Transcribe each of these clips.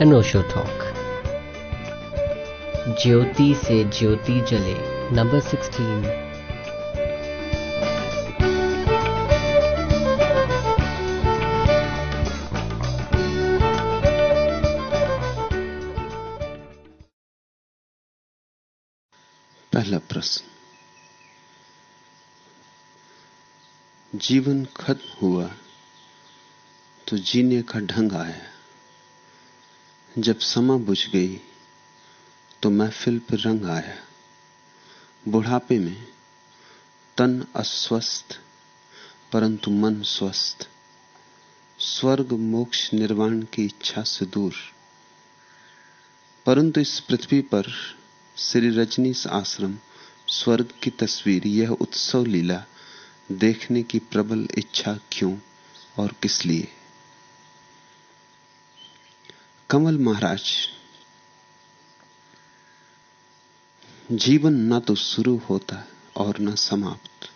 अनोशो talk ज्योति से ज्योति जले number sixteen पहला प्रश्न. जीवन खत्म हुआ तो जीने का ढंग आया। जब समा बुझ गई तो महफिल पर रंग आया। बुढ़ापे में तन अस्वस्थ, परंतु मन स्वस्थ। स्वर्ग मोक्ष निर्वाण की इच्छा से दूर। परंतु इस पृथ्वी पर श्री रजनीश आश्रम, स्वर्ग की तस्वीर, यह उत्सव लीला देखने की प्रबल इच्छा क्यों और किस लिए? कमल महाराज, जीवन ना तो शुरू होता और न समाप्त।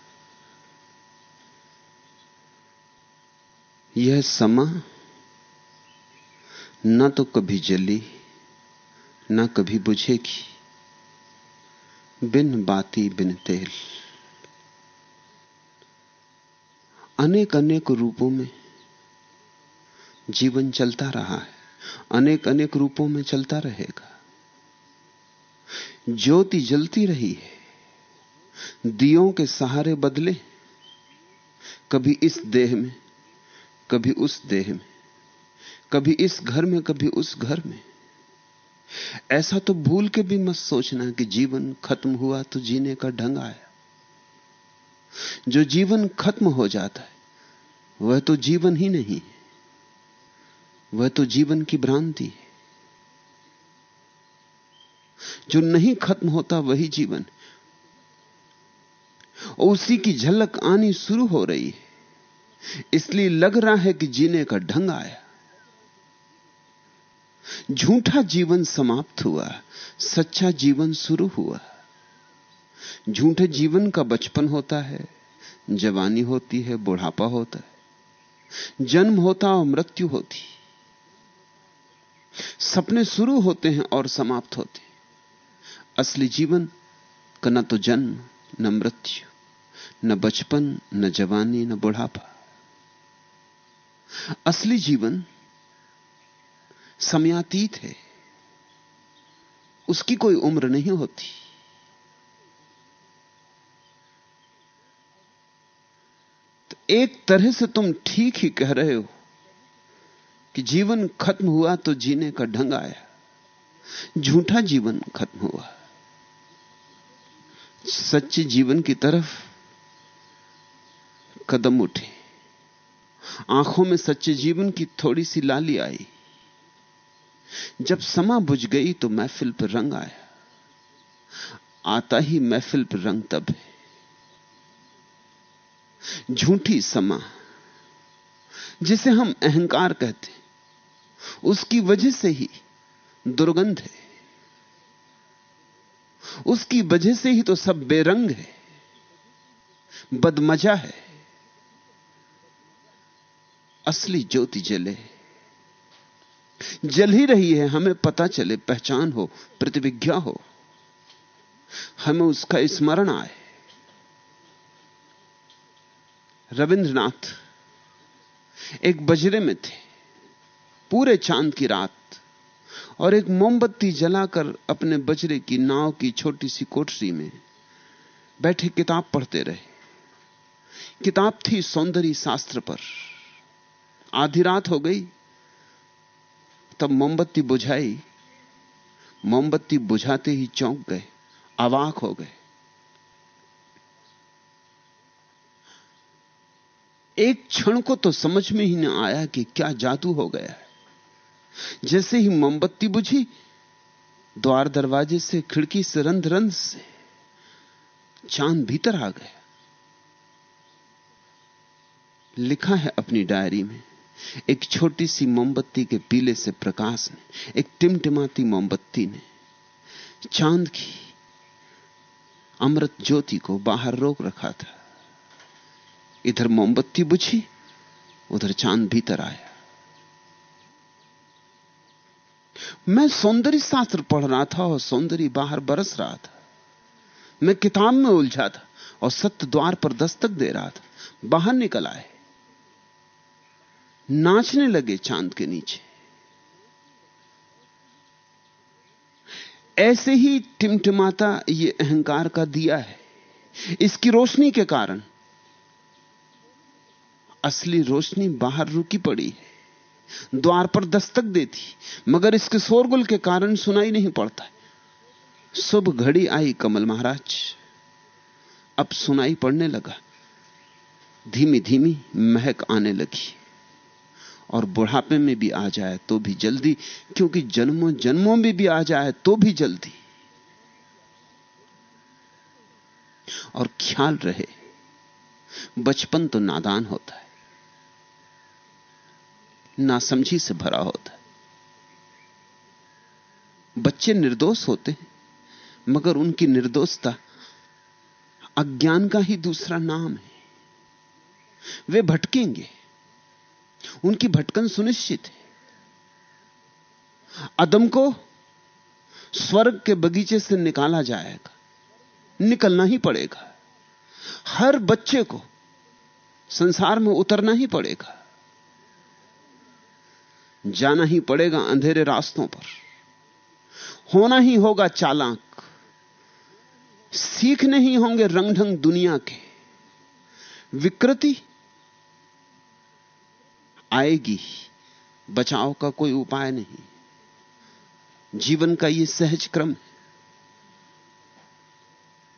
यह समा न तो कभी जली, न कभी बुझेगी। बिन बाती, बिन तेल। अनेक अनेक रूपों में जीवन चलता रहा है। अनेक अनेक रूपों में चलता रहेगा। ज्योति जलती रही है। दियों के सहारे बदले, कभी इस देह में, कभी उस देह में, कभी इस घर में, कभी उस घर में। ऐसा तो भूल के भी मत सोचना कि जीवन खत्म हुआ तो जीने का ढंग आया। जो जीवन खत्म हो जाता है, वह तो जीवन ही नहीं है। वह तो जीवन की भ्रांति है। जो नहीं खत्म होता वही जीवन। और उसी की झलक आनी शुरू हो रही है। इसलिए लग रहा है कि जीने का ढंग आया। झूठा जीवन समाप्त हुआ, सच्चा जीवन शुरू हुआ। झूठे जीवन का बचपन होता है, जवानी होती है, बुढ़ापा होता है। जन्म होता और मृत्यु होती। सपने शुरू होते हैं और समाप्त होते हैं। असली जीवन का न तो जन्म, न मृत्यु, न बचपन, न जवानी, न बुढ़ापा। असली जीवन समयातीत है। उसकी कोई उम्र नहीं होती। तो एक तरह से तुम ठीक ही कह रहे हो। कि जीवन खत्म हुआ तो जीने का ढंग आया। झूठा जीवन खत्म हुआ। सच्चे जीवन की तरफ़ कदम उठे। आँखों में सच्चे जीवन की थोड़ी सी लाली आई। जब समा बुझ गई तो महफिल पर रंग आया। आता ही महफिल पर रंग तब है। झूठी समा, जिसे हम अहंकार कहते उसकी वजह से ही दुर्गंध है। उसकी वजह से ही तो सब बेरंग है, बदमजा है। असली ज्योति जले, जल ही रही है, हमें पता चले, पहचान हो, प्रतिविज्ञा हो, हमें उसका स्मरण आए। रविंद्रनाथ एक बजरे में थे। पूरे चाँद की रात और एक मोमबत्ती जलाकर अपने बजरे की नाव की छोटी सी कोठरी में बैठे किताब पढ़ते रहे। किताब थी सौंदर्य शास्त्र पर। आधी रात हो गई, तब मोमबत्ती बुझाई। मोमबत्ती बुझाते ही चौंक गए, अवाक हो गए। एक क्षण को तो समझ में ही न आया कि क्या जादू हो गया है। जैसे ही मोमबत्ती बुझी, द्वार दरवाजे से, खिड़की से रंध रंध से, चाँद भीतर आ गया। लिखा है अपनी डायरी में, एक छोटी सी मोमबत्ती के पीले से प्रकाश ने, एक टिमटिमाती मोमबत्ती ने, चाँद की अमृत ज्योति को बाहर रोक रखा था। इधर मोमबत्ती बुझी, उधर चाँद भीतर आया। मैं सौंदर्य शास्त्र पढ़ रहा था और सौंदर्य बाहर बरस रहा था। मैं किताब में उलझा था और सत्य द्वार पर दस्तक दे रहा था। बाहर निकल आए। नाचने लगे चाँद के नीचे। ऐसे ही टिमटिमाता ये अहंकार का दिया है। इसकी रोशनी के कारण असली रोशनी बाहर रुकी पड़ी है। द्वार पर दस्तक देती, मगर इसके शोरगुल के कारण सुनाई नहीं पड़ता शुभ घड़ी आई कमल महाराज। अब सुनाई पड़ने लगा। धीमी धीमी महक आने लगी। और बुढ़ापे में भी आ जाए तो भी जल्दी, क्योंकि जन्मों जन्मों में भी आ जाए तो भी जल्दी। और ख्याल रहे, बचपन तो नादान होता है। नासमझी से भरा होता है। बच्चे निर्दोष होते हैं, मगर उनकी निर्दोषता अज्ञान का ही दूसरा नाम है। वे भटकेंगे, उनकी भटकन सुनिश्चित है। अदम को स्वर्ग के बगीचे से निकाला जाएगा, निकलना ही पड़ेगा। हर बच्चे को संसार में उतरना ही पड़ेगा। जाना ही पड़ेगा अंधेरे रास्तों पर। होना ही होगा चालाक। सीखने ही होंगे रंग ढंग दुनिया के। विकृति आएगी, बचाव का कोई उपाय नहीं। जीवन का यह सहज क्रम है।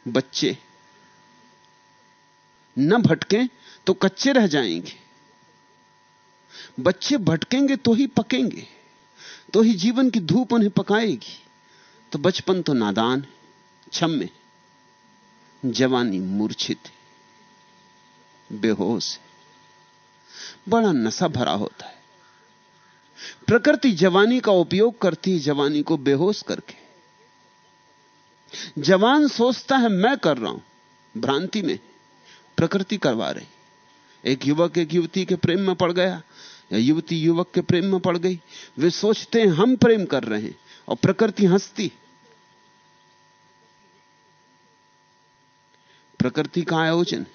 बच्चे न भटकें तो कच्चे रह जाएँगे। बच्चे भटकेंगे तो ही पकेंगे तो ही जीवन की धूप उन्हें पकाएगी। तो बचपन तो नादान है छम्मे जवानी मूर्छित है, बेहोश है। बड़ा नशा भरा होता है। प्रकृति जवानी का उपयोग करती है, जवानी को बेहोश करके। जवान सोचता है, मैं कर रहा हूँ, भ्रांति में प्रकृति करवा रही। एक युवक, एक युवती के प्रेम में पड़ गया या युवती युवक के प्रेम में पड़ गई। वे सोचते हैं हम प्रेम कर रहे हैं और प्रकृति हंसती प्रकृति का आयोजन,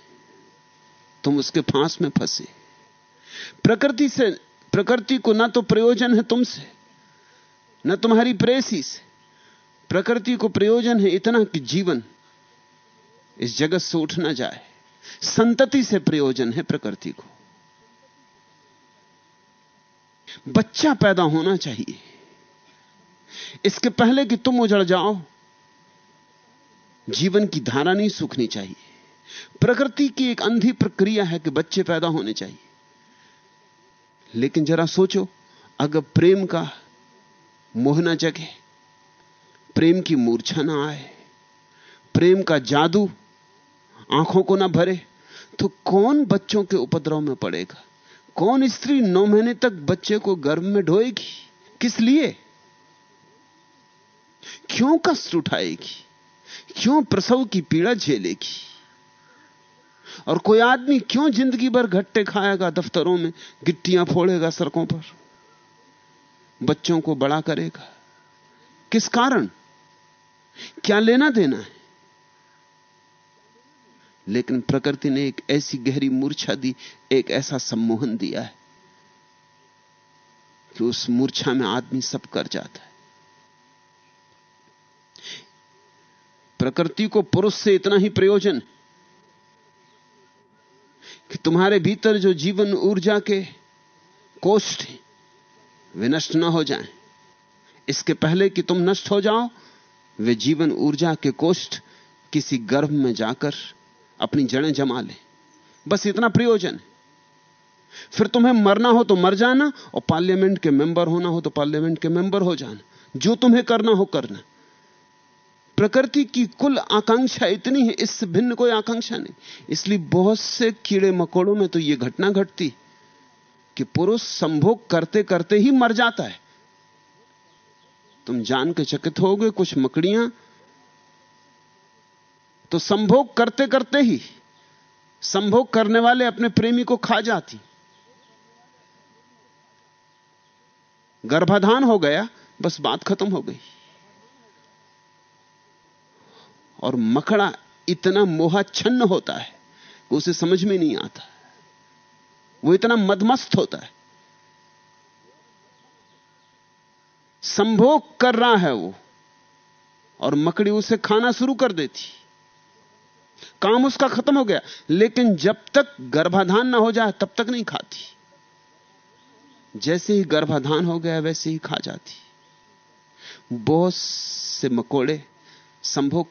तुम उसके फांस में फंसे। प्रकृति से, प्रकृति को ना तो प्रयोजन है तुमसे, न तुम्हारी प्रेसी से। प्रकृति को प्रयोजन है इतना कि जीवन इस जगत से उठ ना जाए। संतति से प्रयोजन है प्रकृति को। बच्चा पैदा होना चाहिए। इसके पहले कि तुम उजड़ जाओ, जीवन की धारा नहीं सूखनी चाहिए। प्रकृति की एक अंधी प्रक्रिया है कि बच्चे पैदा होने चाहिए। लेकिन जरा सोचो, अगर प्रेम का मोह न जगे, प्रेम की मूर्छा ना आए, प्रेम का जादू आँखों को ना भरे तो कौन बच्चों के उपद्रव में पड़ेगा? कौन स्त्री नौ महीने तक बच्चे को गर्भ में ढोएगी? किस लिए? क्यों कष्ट उठाएगी? क्यों प्रसव की पीड़ा झेलेगी? और कोई आदमी क्यों ज़िंदगी भर घट्टे खाएगा दफ्तरों में, गिट्टियाँ फोड़ेगा सड़कों पर? बच्चों को बड़ा करेगा। किस कारण? क्या लेना देना है? लेकिन प्रकृति ने एक ऐसी गहरी मूर्छा दी, एक ऐसा सम्मोहन दिया है कि उस मूर्छा में आदमी सब कर जाता है। प्रकृति को पुरुष से इतना ही प्रयोजन कि तुम्हारे भीतर जो जीवन ऊर्जा के कोष्ठ वे नष्ट ना हो जाएँ। इसके पहले कि तुम नष्ट हो जाओ, वे जीवन ऊर्जा के कोष्ठ किसी गर्भ में जाकर अपनी जड़ें जमा ले। बस इतना प्रयोजन है। फिर तुम्हें मरना हो तो मर जाना और पार्लियामेंट के मेंबर होना हो तो पार्लियामेंट के मेंबर हो जाना। जो तुम्हें करना हो करना। प्रकृति की कुल आकांक्षा इतनी है इससे भिन्न कोई आकांक्षा नहीं। इसलिए बहुत से कीड़े मकोड़ों में तो यह घटना घटती कि पुरुष संभोग करते करते ही मर जाता है। तुम जान के चकित होगे, कुछ मकड़ियाँ तो संभोग करते करते ही संभोग करने वाले अपने प्रेमी को खा जाती। गर्भाधान हो गया, बस बात खत्म हो गई। और मकड़ा इतना मोहा छन्न होता है कि उसे समझ में नहीं आता। वो इतना मदमस्त होता है। संभोग कर रहा है वो, और मकड़ी उसे खाना शुरू कर देती। काम उसका खत्म हो गया, लेकिन जब तक गर्भाधान ना हो जाए, तब तक नहीं खाती। जैसे ही गर्भाधान हो गया, वैसे ही खा जाती। बहुत से मकोड़े संभोग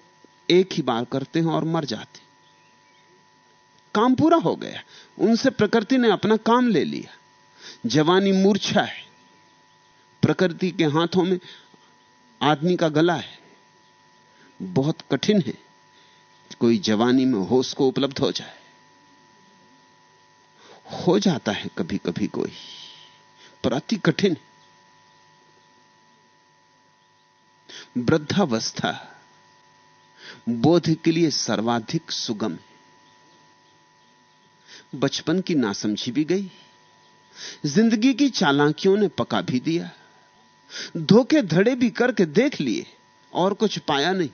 एक ही बार करते हैं और मर जाते। काम पूरा हो गया। उनसे प्रकृति ने अपना काम ले लिया। जवानी मूर्छा है। प्रकृति के हाथों में आदमी का गला है। बहुत कठिन है। कोई जवानी में होश को उपलब्ध हो जाए। हो जाता है कभी कभी कोई, पर अति कठिन वृद्धावस्था बोध के लिए सर्वाधिक सुगम है। बचपन की नासमझी भी गई, ज़िंदगी की चालाकियों ने पका भी दिया धोखे धड़े भी करके देख लिए, और कुछ पाया नहीं।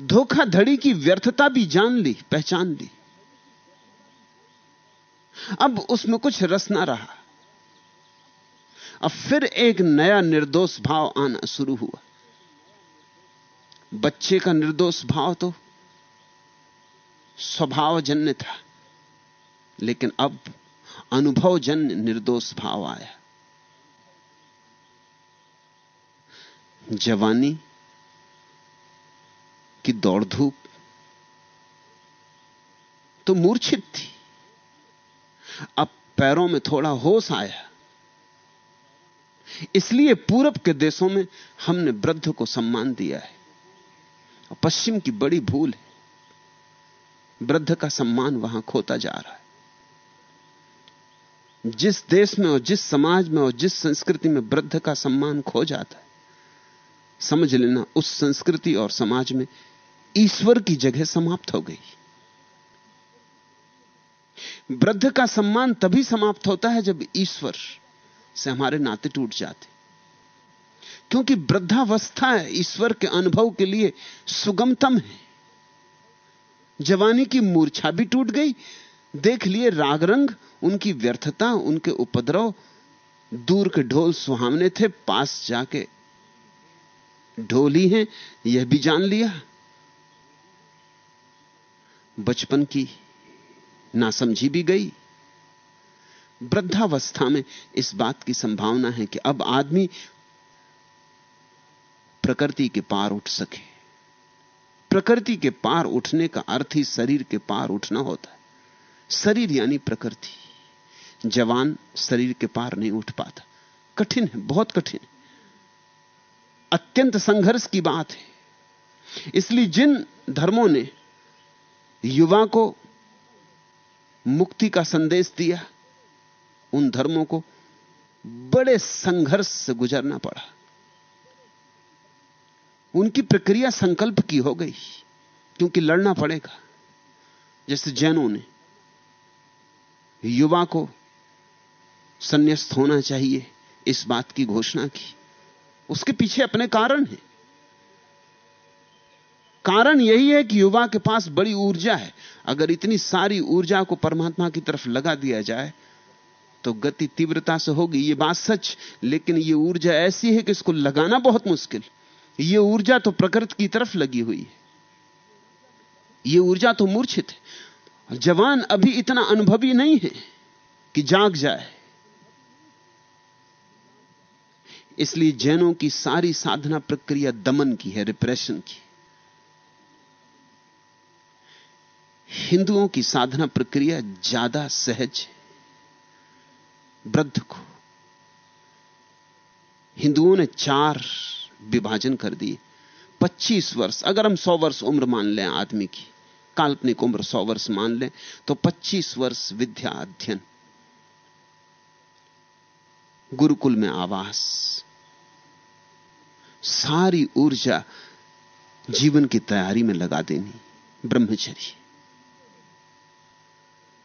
धोखाधड़ी की व्यर्थता भी जान ली, पहचान ली। अब उसमें कुछ रस ना रहा। अब फिर एक नया निर्दोष भाव आना शुरू हुआ। बच्चे का निर्दोष भाव तो स्वभावजन्य था, लेकिन अब अनुभवजन्य निर्दोष भाव आया। जवानी की दौड़ धूप तो मूर्छित थी। अब पैरों में थोड़ा होश आया। इसलिए पूरब के देशों में हमने वृद्ध को सम्मान दिया है। पश्चिम की बड़ी भूल है। वृद्ध का सम्मान वहाँ खोता जा रहा है। जिस देश में और जिस समाज में और जिस संस्कृति में वृद्ध का सम्मान खो जाता है, समझ लेना उस संस्कृति और समाज में ईश्वर की जगह समाप्त हो गई। वृद्ध का सम्मान तभी समाप्त होता है जब ईश्वर से हमारे नाते टूट जाते। क्योंकि वृद्धावस्था ईश्वर के अनुभव के लिए सुगमतम है। जवानी की मूर्छा भी टूट गई। देख लिए राग रंग उनकी व्यर्थता, उनके उपद्रव, दूर के ढोल सुहावने थे, पास जाके ढोली हैं, यह भी जान लिया। बचपन की ना समझी भी गई। वृद्धावस्था में इस बात की संभावना है कि अब आदमी प्रकृति के पार उठ सके। प्रकृति के पार उठने का अर्थ ही शरीर के पार उठना होता है। शरीर यानी प्रकृति। जवान शरीर के पार नहीं उठ पाता। कठिन है, बहुत कठिन। अत्यंत संघर्ष की बात है। इसलिए जिन धर्मों ने युवा को मुक्ति का संदेश दिया, उन धर्मों को बड़े संघर्ष से गुजरना पड़ा। उनकी प्रक्रिया संकल्प की हो गई, क्योंकि लड़ना पड़ेगा। जैसे जैनों ने, युवा को संन्यास्त होना चाहिए, इस बात की घोषणा की। उसके पीछे अपने कारण हैं। कारण यही है कि युवा के पास बड़ी ऊर्जा है। अगर इतनी सारी ऊर्जा को परमात्मा की तरफ़ लगा दिया जाए तो गति तीव्रता से होगी, ये बात सच। लेकिन ये ऊर्जा ऐसी है कि इसको लगाना बहुत मुश्किल। ये ऊर्जा तो प्रकृति की तरफ़ लगी हुई है। ये ऊर्जा तो मूर्छित है। जवान अभी इतना अनुभवी नहीं है कि जाग जाए। इसलिए जैनों की सारी साधना प्रक्रिया दमन की है रिप्रेशन की। हिंदुओं की साधना प्रक्रिया ज़्यादा सहज है। वृद्ध को। हिंदुओं ने चार विभाजन कर दिए। 25 वर्ष, अगर हम 100 वर्ष उम्र मान लें आदमी की, काल्पनिक उम्र 100 वर्ष मान लें तो 25 वर्ष विद्या अध्ययन। गुरुकुल में आवास। सारी ऊर्जा जीवन की तैयारी में लगा देनी। ब्रह्मचर्य।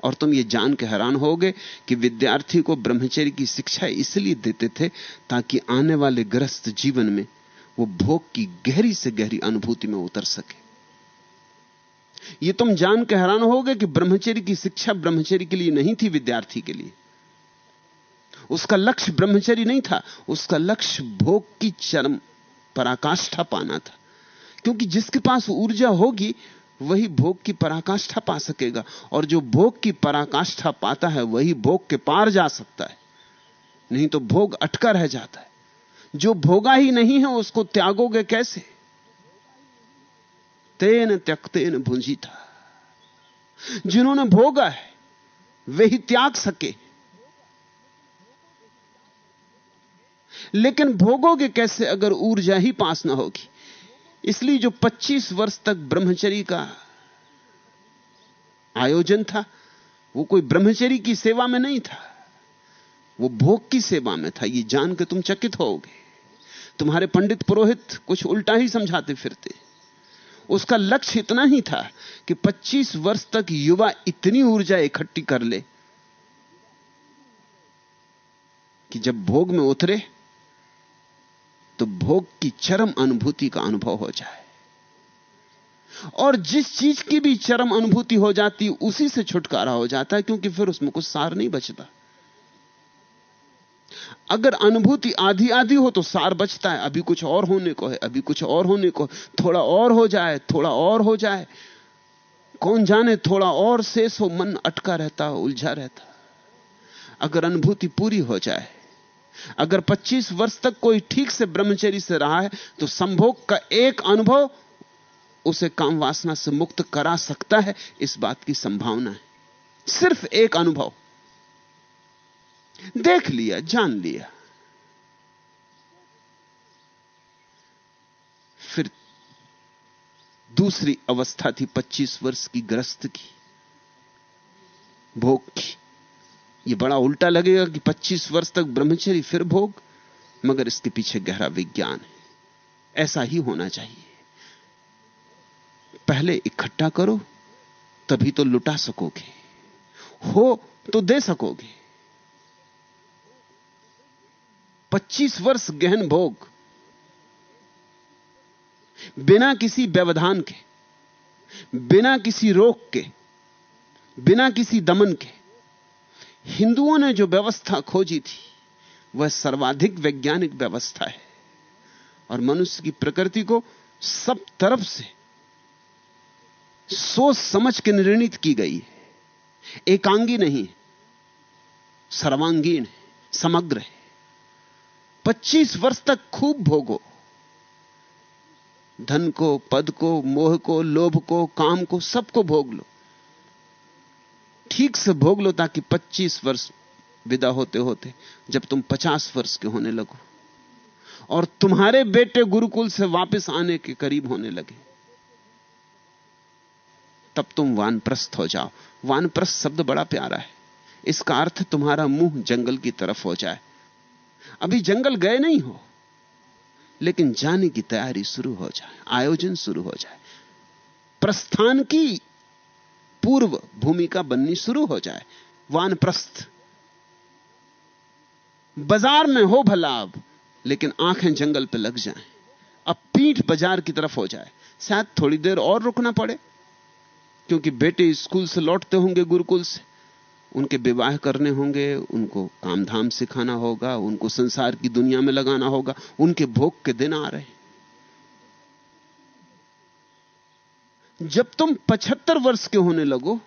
और तुम ये जान के हैरान होगे कि विद्यार्थी को ब्रह्मचर्य की शिक्षा इसलिए देते थे ताकि आने वाले ग्रस्त जीवन में वो भोग की गहरी से गहरी अनुभूति में उतर सके। ये तुम जान के हैरान होगे कि ब्रह्मचर्य की शिक्षा ब्रह्मचर्य के लिए नहीं थी, विद्यार्थी के लिए। उसका लक्ष्य ब्रह्मचर्य नहीं था, उसका लक्ष्य भोग की चरम पराकाष्ठा पाना था। क्योंकि जिसके पास ऊर्जा होगी वही भोग की पराकाष्ठा पा सकेगा। और जो भोग की पराकाष्ठा पाता है, वही भोग के पार जा सकता है। नहीं तो भोग अटका रह जाता है। जो भोगा ही नहीं है, उसको त्यागोगे कैसे? तेन त्यक्तेन भुंजी था जिन्होंने भोगा है, वे ही त्याग सके। लेकिन भोगोगे कैसे अगर ऊर्जा ही पास ना होगी? इसलिए जो 25 वर्ष तक ब्रह्मचरी का आयोजन था, वो कोई ब्रह्मचरी की सेवा में नहीं था, वो भोग की सेवा में था। ये जान के तुम चकित होगे। तुम्हारे पंडित पुरोहित कुछ उल्टा ही समझाते फिरते। उसका लक्ष्य इतना ही था कि 25 वर्ष तक युवा इतनी ऊर्जा इकट्ठी कर ले कि जब भोग में उतरे तो भोग की चरम अनुभूति का अनुभव हो जाए। और जिस चीज़ की भी चरम अनुभूति हो जाती, उसी से छुटकारा हो जाता है, क्योंकि फिर उसमें कुछ सार नहीं बचता। अगर अनुभूति आधी आधी हो तो सार बचता है, अभी कुछ और होने को है, अभी कुछ और होने को, थोड़ा और हो जाए, थोड़ा और हो जाए। कौन जाने, थोड़ा और शेष हो, मन अटका रहता, उलझा रहता। अगर अनुभूति पूरी हो जाए अगर 25 वर्ष तक कोई ठीक से ब्रह्मचरी से रहा है तो संभोग का एक अनुभव उसे काम वासना से मुक्त करा सकता है, इस बात की संभावना है। सिर्फ़ एक अनुभव। देख लिया, जान लिया। फिर दूसरी अवस्था थी 25 वर्ष की ग्रस्त की, भोग की। ये बड़ा उल्टा लगेगा कि 25 वर्ष तक ब्रह्मचरी फिर भोग, मगर इसके पीछे गहरा विज्ञान है। ऐसा ही होना चाहिए। पहले इकट्ठा करो, तभी तो लुटा सकोगे। हो तो दे सकोगे। 25 वर्ष गहन भोग, बिना किसी व्यवधान के, बिना किसी रोक के, बिना किसी दमन के हिंदुओं ने जो व्यवस्था खोजी थी, वह सर्वाधिक वैज्ञानिक व्यवस्था है। और मनुष्य की प्रकृति को सब तरफ़ से सोच समझ के निर्णित की गई है। एकांगी नहीं सर्वांगीण समग्र है। 25 वर्ष तक खूब भोगो। धन को, पद को, मोह को, लोभ को, काम को, सबको भोग लो। ठीक से भोग लो ताकि 25 वर्ष विदा होते होते जब तुम 50 वर्ष के होने लगो। और तुम्हारे बेटे गुरुकुल से वापस आने के करीब होने लगे। तब तुम वानप्रस्थ हो जाओ। वानप्रस्थ शब्द बड़ा प्यारा है। इसका अर्थ तुम्हारा मुँह जंगल की तरफ़ हो जाए। अभी जंगल गए नहीं हो, लेकिन जाने की तैयारी शुरू हो जाए, आयोजन शुरू हो जाए। प्रस्थान की पूर्व भूमिका बननी शुरू हो जाए। वानप्रस्थ। बाज़ार में हो भला अब, लेकिन आँखें जंगल पे लग जाएँ। अब पीठ बाज़ार की तरफ़ हो जाए। शायद थोड़ी देर और रुकना पड़े, क्योंकि बेटे स्कूल से लौटते होंगे गुरुकुल से। उनके विवाह करने होंगे, उनको कामधाम सिखाना होगा, उनको संसार की दुनिया में लगाना होगा, उनके भोग के दिन आ रहे जब तुम 75 वर्ष के होने लगो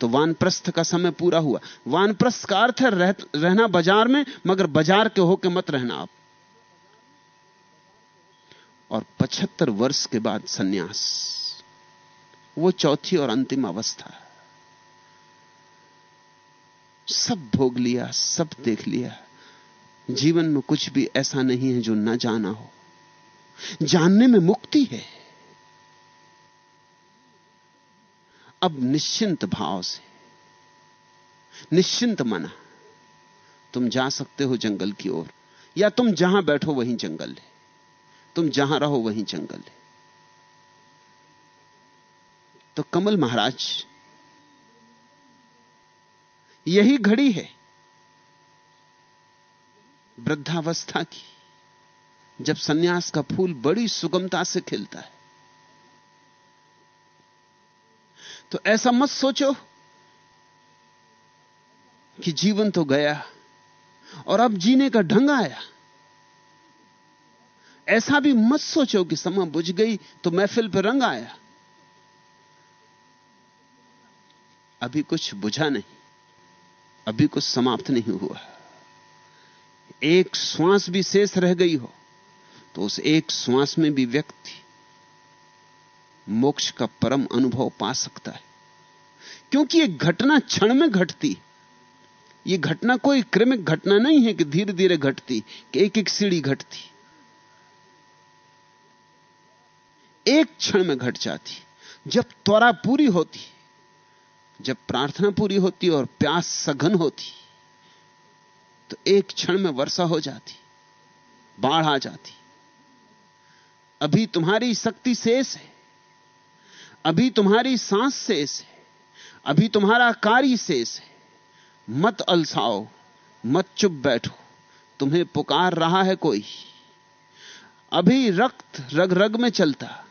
तो वानप्रस्थ का समय पूरा हुआ। वानप्रस्थ का अर्थ है रह, रहना बाज़ार में मगर बाज़ार के होके मत रहना आप। और 75 वर्ष के बाद सन्यास। वो चौथी और अंतिम अवस्था। है सब भोग लिया सब देख लिया। जीवन में कुछ भी ऐसा नहीं है जो ना जाना हो। जानने में मुक्ति है। अब निश्चिंत भाव से, निश्चिंत मना, तुम जा सकते हो जंगल की ओर, या तुम जहाँ बैठो वहीं जंगल है, तुम जहाँ रहो वहीं जंगल है। तो कमल महाराज, यही घड़ी है वृद्धावस्था की, जब सन्यास का फूल बड़ी सुगमता से खिलता है। तो ऐसा मत सोचो कि जीवन तो गया और अब जीने का ढंग आया। ऐसा भी मत सोचो कि समय बुझ गई तो महफिल पर रंग आया। अभी कुछ बुझा नहीं, अभी कुछ समाप्त नहीं हुआ। एक श्वास भी शेष रह गई हो तो उस एक श्वास में भी व्यक्ति मोक्ष का परम अनुभव पा सकता है। क्योंकि एक घटना क्षण में घटती। यह घटना कोई क्रमिक घटना नहीं है कि धीरे धीरे घटती, कि एक एक सीढ़ी घटती। एक क्षण में घट जाती। जब त्वरा पूरी होती, जब प्रार्थना पूरी होती और प्यास सघन होती तो एक क्षण में वर्षा हो जाती, बाढ़ आ जाती। अभी तुम्हारी शक्ति शेष है। अभी तुम्हारी सांस शेष है। अभी तुम्हारा कार्य शेष है। मत अलसाओ, मत चुप बैठो, तुम्हें पुकार रहा है कोई। अभी रक्त रग रग में चलता,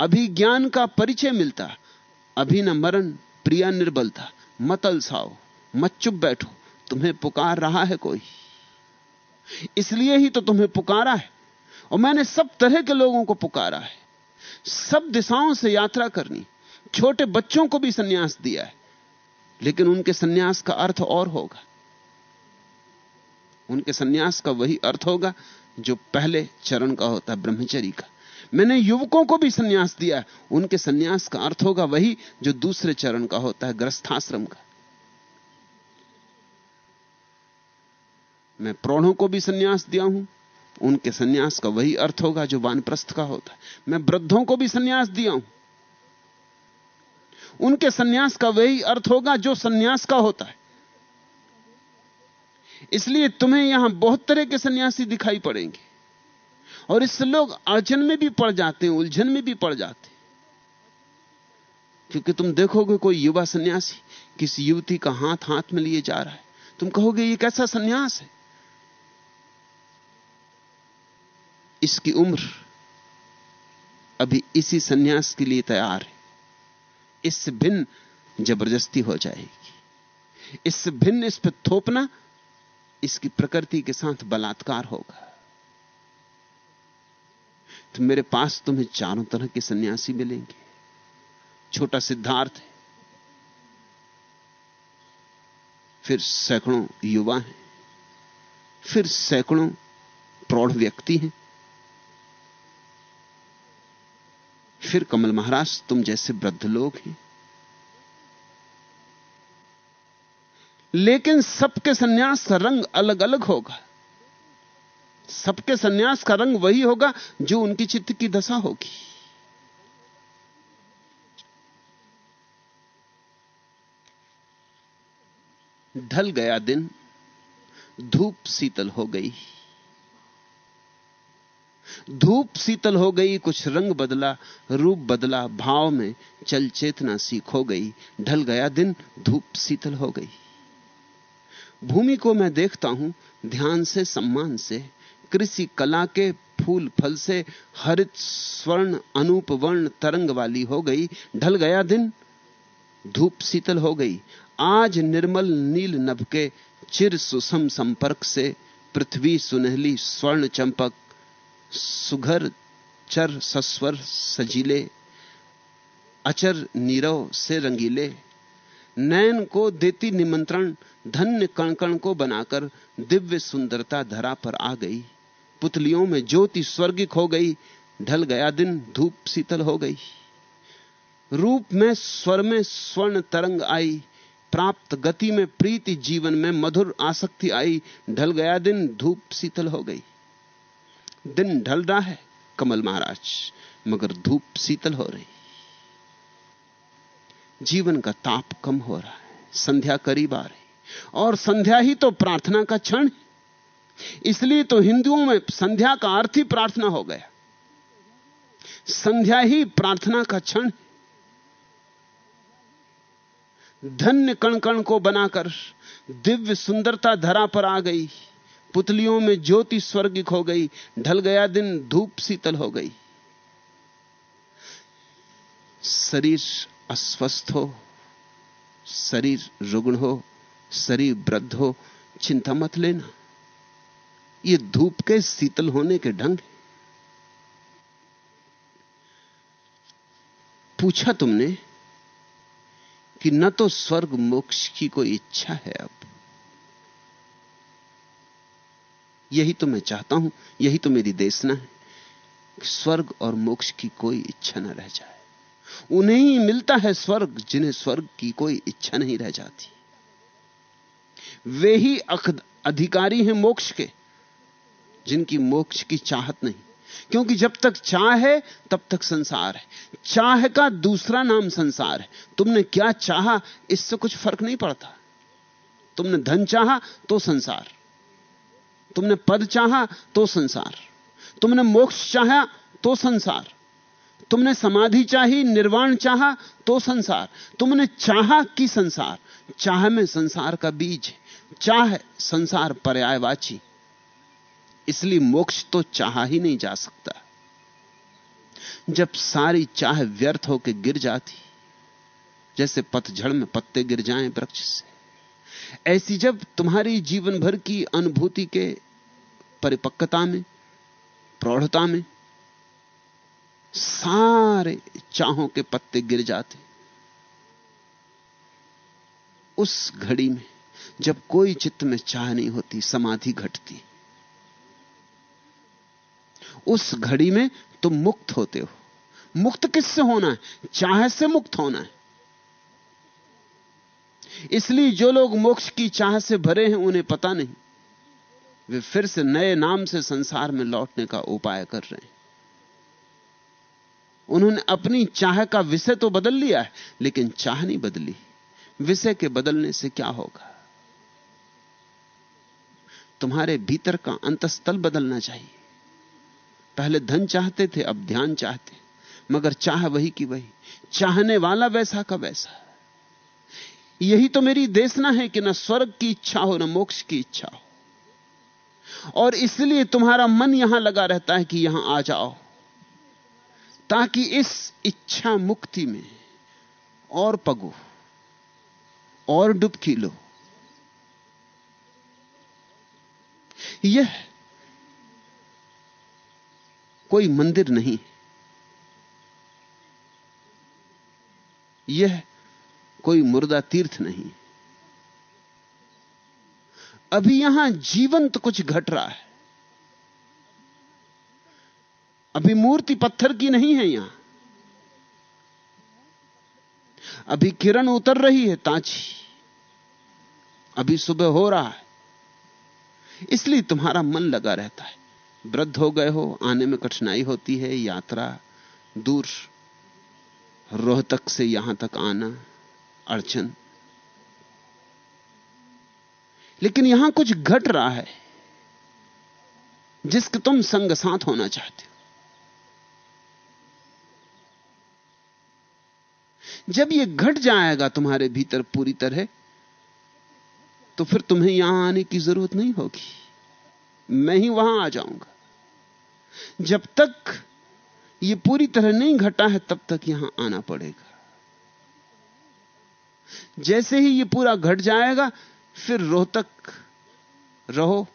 अभी ज्ञान का परिचय मिलता, अभी न मरण प्रिया निर्बलता। मत अलसाओ, मत चुप बैठो, तुम्हें पुकार रहा है कोई। इसलिए ही तो तुम्हें पुकारा है, और मैंने सब तरह के लोगों को पुकारा है। सब दिशाओं से यात्रा करनी। छोटे बच्चों को भी सन्यास दिया है। लेकिन उनके सन्यास का अर्थ और होगा। उनके सन्यास का वही अर्थ होगा जो पहले चरण का होता है ब्रह्मचरी का। मैंने युवकों को भी सन्यास दिया उनके सन्यास का अर्थ होगा वही जो दूसरे चरण का होता है, ग्रस्थाश्रम का। मैं प्रौढ़ों को भी सन्यास दिया हूँ। उनके सन्यास का वही अर्थ होगा जो वानप्रस्थ का होता है। मैं वृद्धों को भी सन्यास दिया हूँ। उनके सन्यास का वही अर्थ होगा जो सन्यास का होता है। इसलिए तुम्हें यहाँ बहुत तरह के सन्यासी दिखाई पड़ेंगे। और इससे लोग अड़चन में भी पड़ जाते हैं, उलझन में भी पड़ जाते हैं। क्योंकि तुम देखोगे कोई युवा सन्यासी किसी युवती का हाथ हाथ में लिए जा रहा है। तुम कहोगे, ये कैसा सन्यास है? इसकी उम्र अभी इसी सन्यास के लिए तैयार है। इससे भिन्न ज़बरदस्ती हो जाएगी। इससे भिन्न इस पर थोपना इसकी प्रकृति के साथ बलात्कार होगा। तो मेरे पास तुम्हें चारों तरह के सन्यासी मिलेंगे। छोटा सिद्धार्थ है। फिर सैकड़ों युवा हैं। फिर सैकड़ों प्रौढ़ व्यक्ति हैं। फिर कमल महाराज, तुम जैसे वृद्ध लोग हैं। लेकिन सबके सन्यास का रंग अलग अलग होगा। सबके सन्यास का रंग वही होगा जो उनकी चित्त की दशा होगी। ढल गया दिन, धूप शीतल हो गई। धूप शीतल हो गई, कुछ रंग बदला, रूप बदला, भाव में चल चेतना सीख हो गई, ढल गया दिन, धूप शीतल हो गई। भूमि को मैं देखता हूँ, ध्यान से, सम्मान से, कृषि कला के फूल फल से, हरित स्वर्ण, अनूप वर्ण तरंग वाली हो गई, ढल गया दिन, धूप शीतल हो गई। आज निर्मल नील नभ के चिर सुसम संपर्क से, पृथ्वी सुनहली स्वर्ण चंपक सुघर, चर, सस्वर, सजीले, अचर, नीरव से रंगीले। नयन को देती निमंत्रण, धन्य कणकण को बनाकर दिव्य सुंदरता धरा पर आ गई। पुतलियों में ज्योति स्वर्गिक हो गई, ढल गया दिन, धूप शीतल हो गई। रूप में स्वर में स्वर्ण तरंग आई, प्राप्त गति में प्रीति जीवन में मधुर आसक्ति आई, ढल गया दिन, धूप शीतल हो गई। दिन ढल रहा है, कमल महाराज, मगर धूप शीतल हो रही। जीवन का ताप कम हो रहा है, संध्या करीब आ रही। और संध्या ही तो प्रार्थना का क्षण इसलिए तो हिंदुओं में संध्या का अर्थ ही प्रार्थना हो गया। संध्या ही प्रार्थना का क्षण धन्य कण कण को बनाकर दिव्य सुंदरता धरा पर आ गई। पुतलियों में ज्योति स्वर्गिक हो गई, ढल गया दिन, धूप शीतल हो गई। शरीर अस्वस्थ हो, शरीर रुग्ण हो, शरीर वृद्ध हो, चिंता मत लेना। ये धूप के शीतल होने के ढंग पूछा तुमने कि न तो स्वर्ग मोक्ष की कोई इच्छा है अब? यही तो मैं चाहता हूँ, यही तो मेरी देशना है कि स्वर्ग और मोक्ष की कोई इच्छा न रह जाए। उन्हें ही मिलता है स्वर्ग, जिन्हें स्वर्ग की कोई इच्छा नहीं रह जाती। वे ही अधिकारी हैं मोक्ष के, जिनकी मोक्ष की चाहत नहीं। क्योंकि जब तक चाह है, तब तक संसार है। चाह का दूसरा नाम संसार है। तुमने क्या चाहा, इससे कुछ फ़र्क नहीं पड़ता। तुमने धन चाहा तो संसार। तुमने पद चाहा तो संसार। तुमने मोक्ष चाहा तो संसार। तुमने समाधि चाही, निर्वाण चाहा तो संसार। तुमने चाहा कि संसार? चाह में संसार का बीज है। चाह संसार पर्यायवाची। इसलिए मोक्ष तो चाहा ही नहीं जा सकता। जब सारी चाह व्यर्थ होकर गिर जाती, जैसे पतझड़ में पत्ते गिर जाएँ वृक्ष से ऐसी जब तुम्हारी जीवन भर की अनुभूति के परिपक्वता में, प्रौढ़ता में, सारे चाहों के पत्ते गिर जाते। उस घड़ी में जब कोई चित्त में चाह नहीं होती, समाधि घटती, उस घड़ी में तुम मुक्त होते हो। मुक्त किससे होना है? चाह से मुक्त होना है। इसलिए जो लोग मोक्ष की चाह से भरे हैं, उन्हें पता नहीं। वे फिर से नए नाम से संसार में लौटने का उपाय कर रहे हैं। उन्होंने अपनी चाह का विषय तो बदल लिया है, लेकिन चाह नहीं बदली। विषय के बदलने से क्या होगा? तुम्हारे भीतर का अंतस्थल बदलना चाहिए। पहले धन चाहते थे, अब ध्यान चाहते मगर चाह वही की वही। चाहने वाला वैसा का वैसा। यही तो मेरी देशना है कि न स्वर्ग की इच्छा हो, ना मोक्ष की इच्छा हो। और इसलिए तुम्हारा मन यहाँ लगा रहता है कि यहाँ आ जाओ, ताकि इस इच्छा मुक्ति में और पगो, और डुबकी लो। यह कोई मंदिर नहीं यह कोई मुर्दा तीर्थ नहीं। अभी यहाँ जीवंत कुछ घट रहा है। अभी मूर्ति पत्थर की नहीं है यहाँ। अभी किरण उतर रही है तांची। अभी सुबह हो रहा है। इसलिए तुम्हारा मन लगा रहता है। वृद्ध हो गए हो, आने में कठिनाई होती है, यात्रा दूर। रोहतक से यहाँ तक आना। अड़चन लेकिन यहाँ कुछ घट रहा है, जिसके तुम संग साथ होना चाहते हो। जब यह घट जाएगा, तुम्हारे भीतर पूरी तरह तो फिर तुम्हें यहाँ आने की ज़रूरत नहीं होगी। मैं ही वहाँ आ जाऊँगा। जब तक यह पूरी तरह नहीं घटा है, तब तक यहाँ आना पड़ेगा। जैसे ही यह पूरा घट जाएगा, फिर रोहतक रहो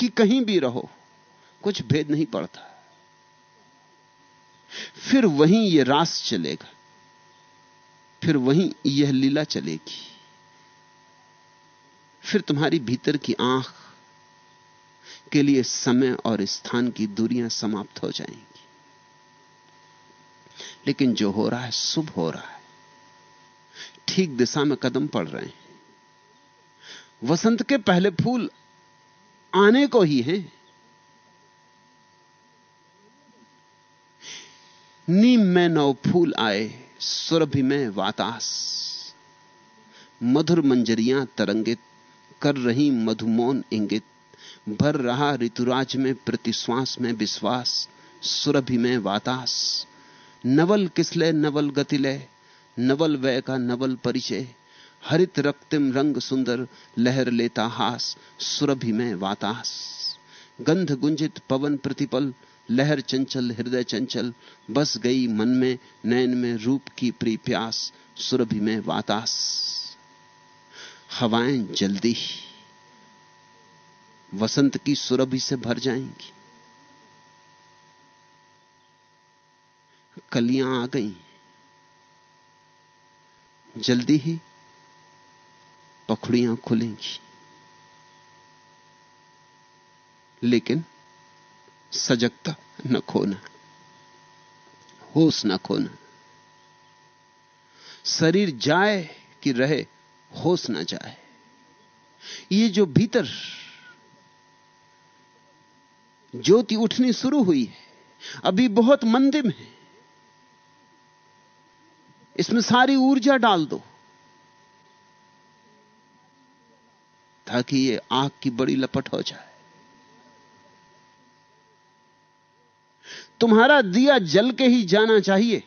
कि कहीं भी रहो, कुछ भेद नहीं पड़ता। फिर वहीं यह रास चलेगा, फिर वहीं यह लीला चलेगी। फिर तुम्हारी भीतर की आँख के लिए समय और स्थान की दूरियाँ समाप्त हो जाएँगी। लेकिन जो हो रहा है, शुभ हो रहा है। ठीक दिशा में कदम पड़ रहे हैं। वसंत के पहले फूल आने को ही हैं। नीम में नौ फूल आए, सुरभि में वातास। मधुर मंजरियाँ तरंगित, कर रही मधुमोन इंगित। भर रहा ऋतुराज में प्रतिश्वास में विश्वास, सुरभि में वातास। नवल किसले, नवल गतिले नवल वय का नवल परिचय, हरित रक्तिम रंग सुंदर लहर लेता हास सुरभि में वातास। गंध गुंजित पवन प्रतिपल, लहर चंचल, हृदय चंचल, बस गई मन में नैन में रूप की प्री प्यास सुरभि में वातास। हवाएँ जल्दी, वसंत की सुरभि से भर जाएँगी। कलियाँ आ गई जल्दी ही पखड़ियाँ खुलेंगी। लेकिन सजगता न खोना, होश न खोना, शरीर जाए कि रहे, होश न जाए। ये जो भीतर ज्योति उठनी शुरू हुई है, अभी बहुत मंदिम है। इसमें सारी ऊर्जा डाल दो। ताकि ये आग की बड़ी लपट हो जाए। तुम्हारा दिया जल के ही जाना चाहिए।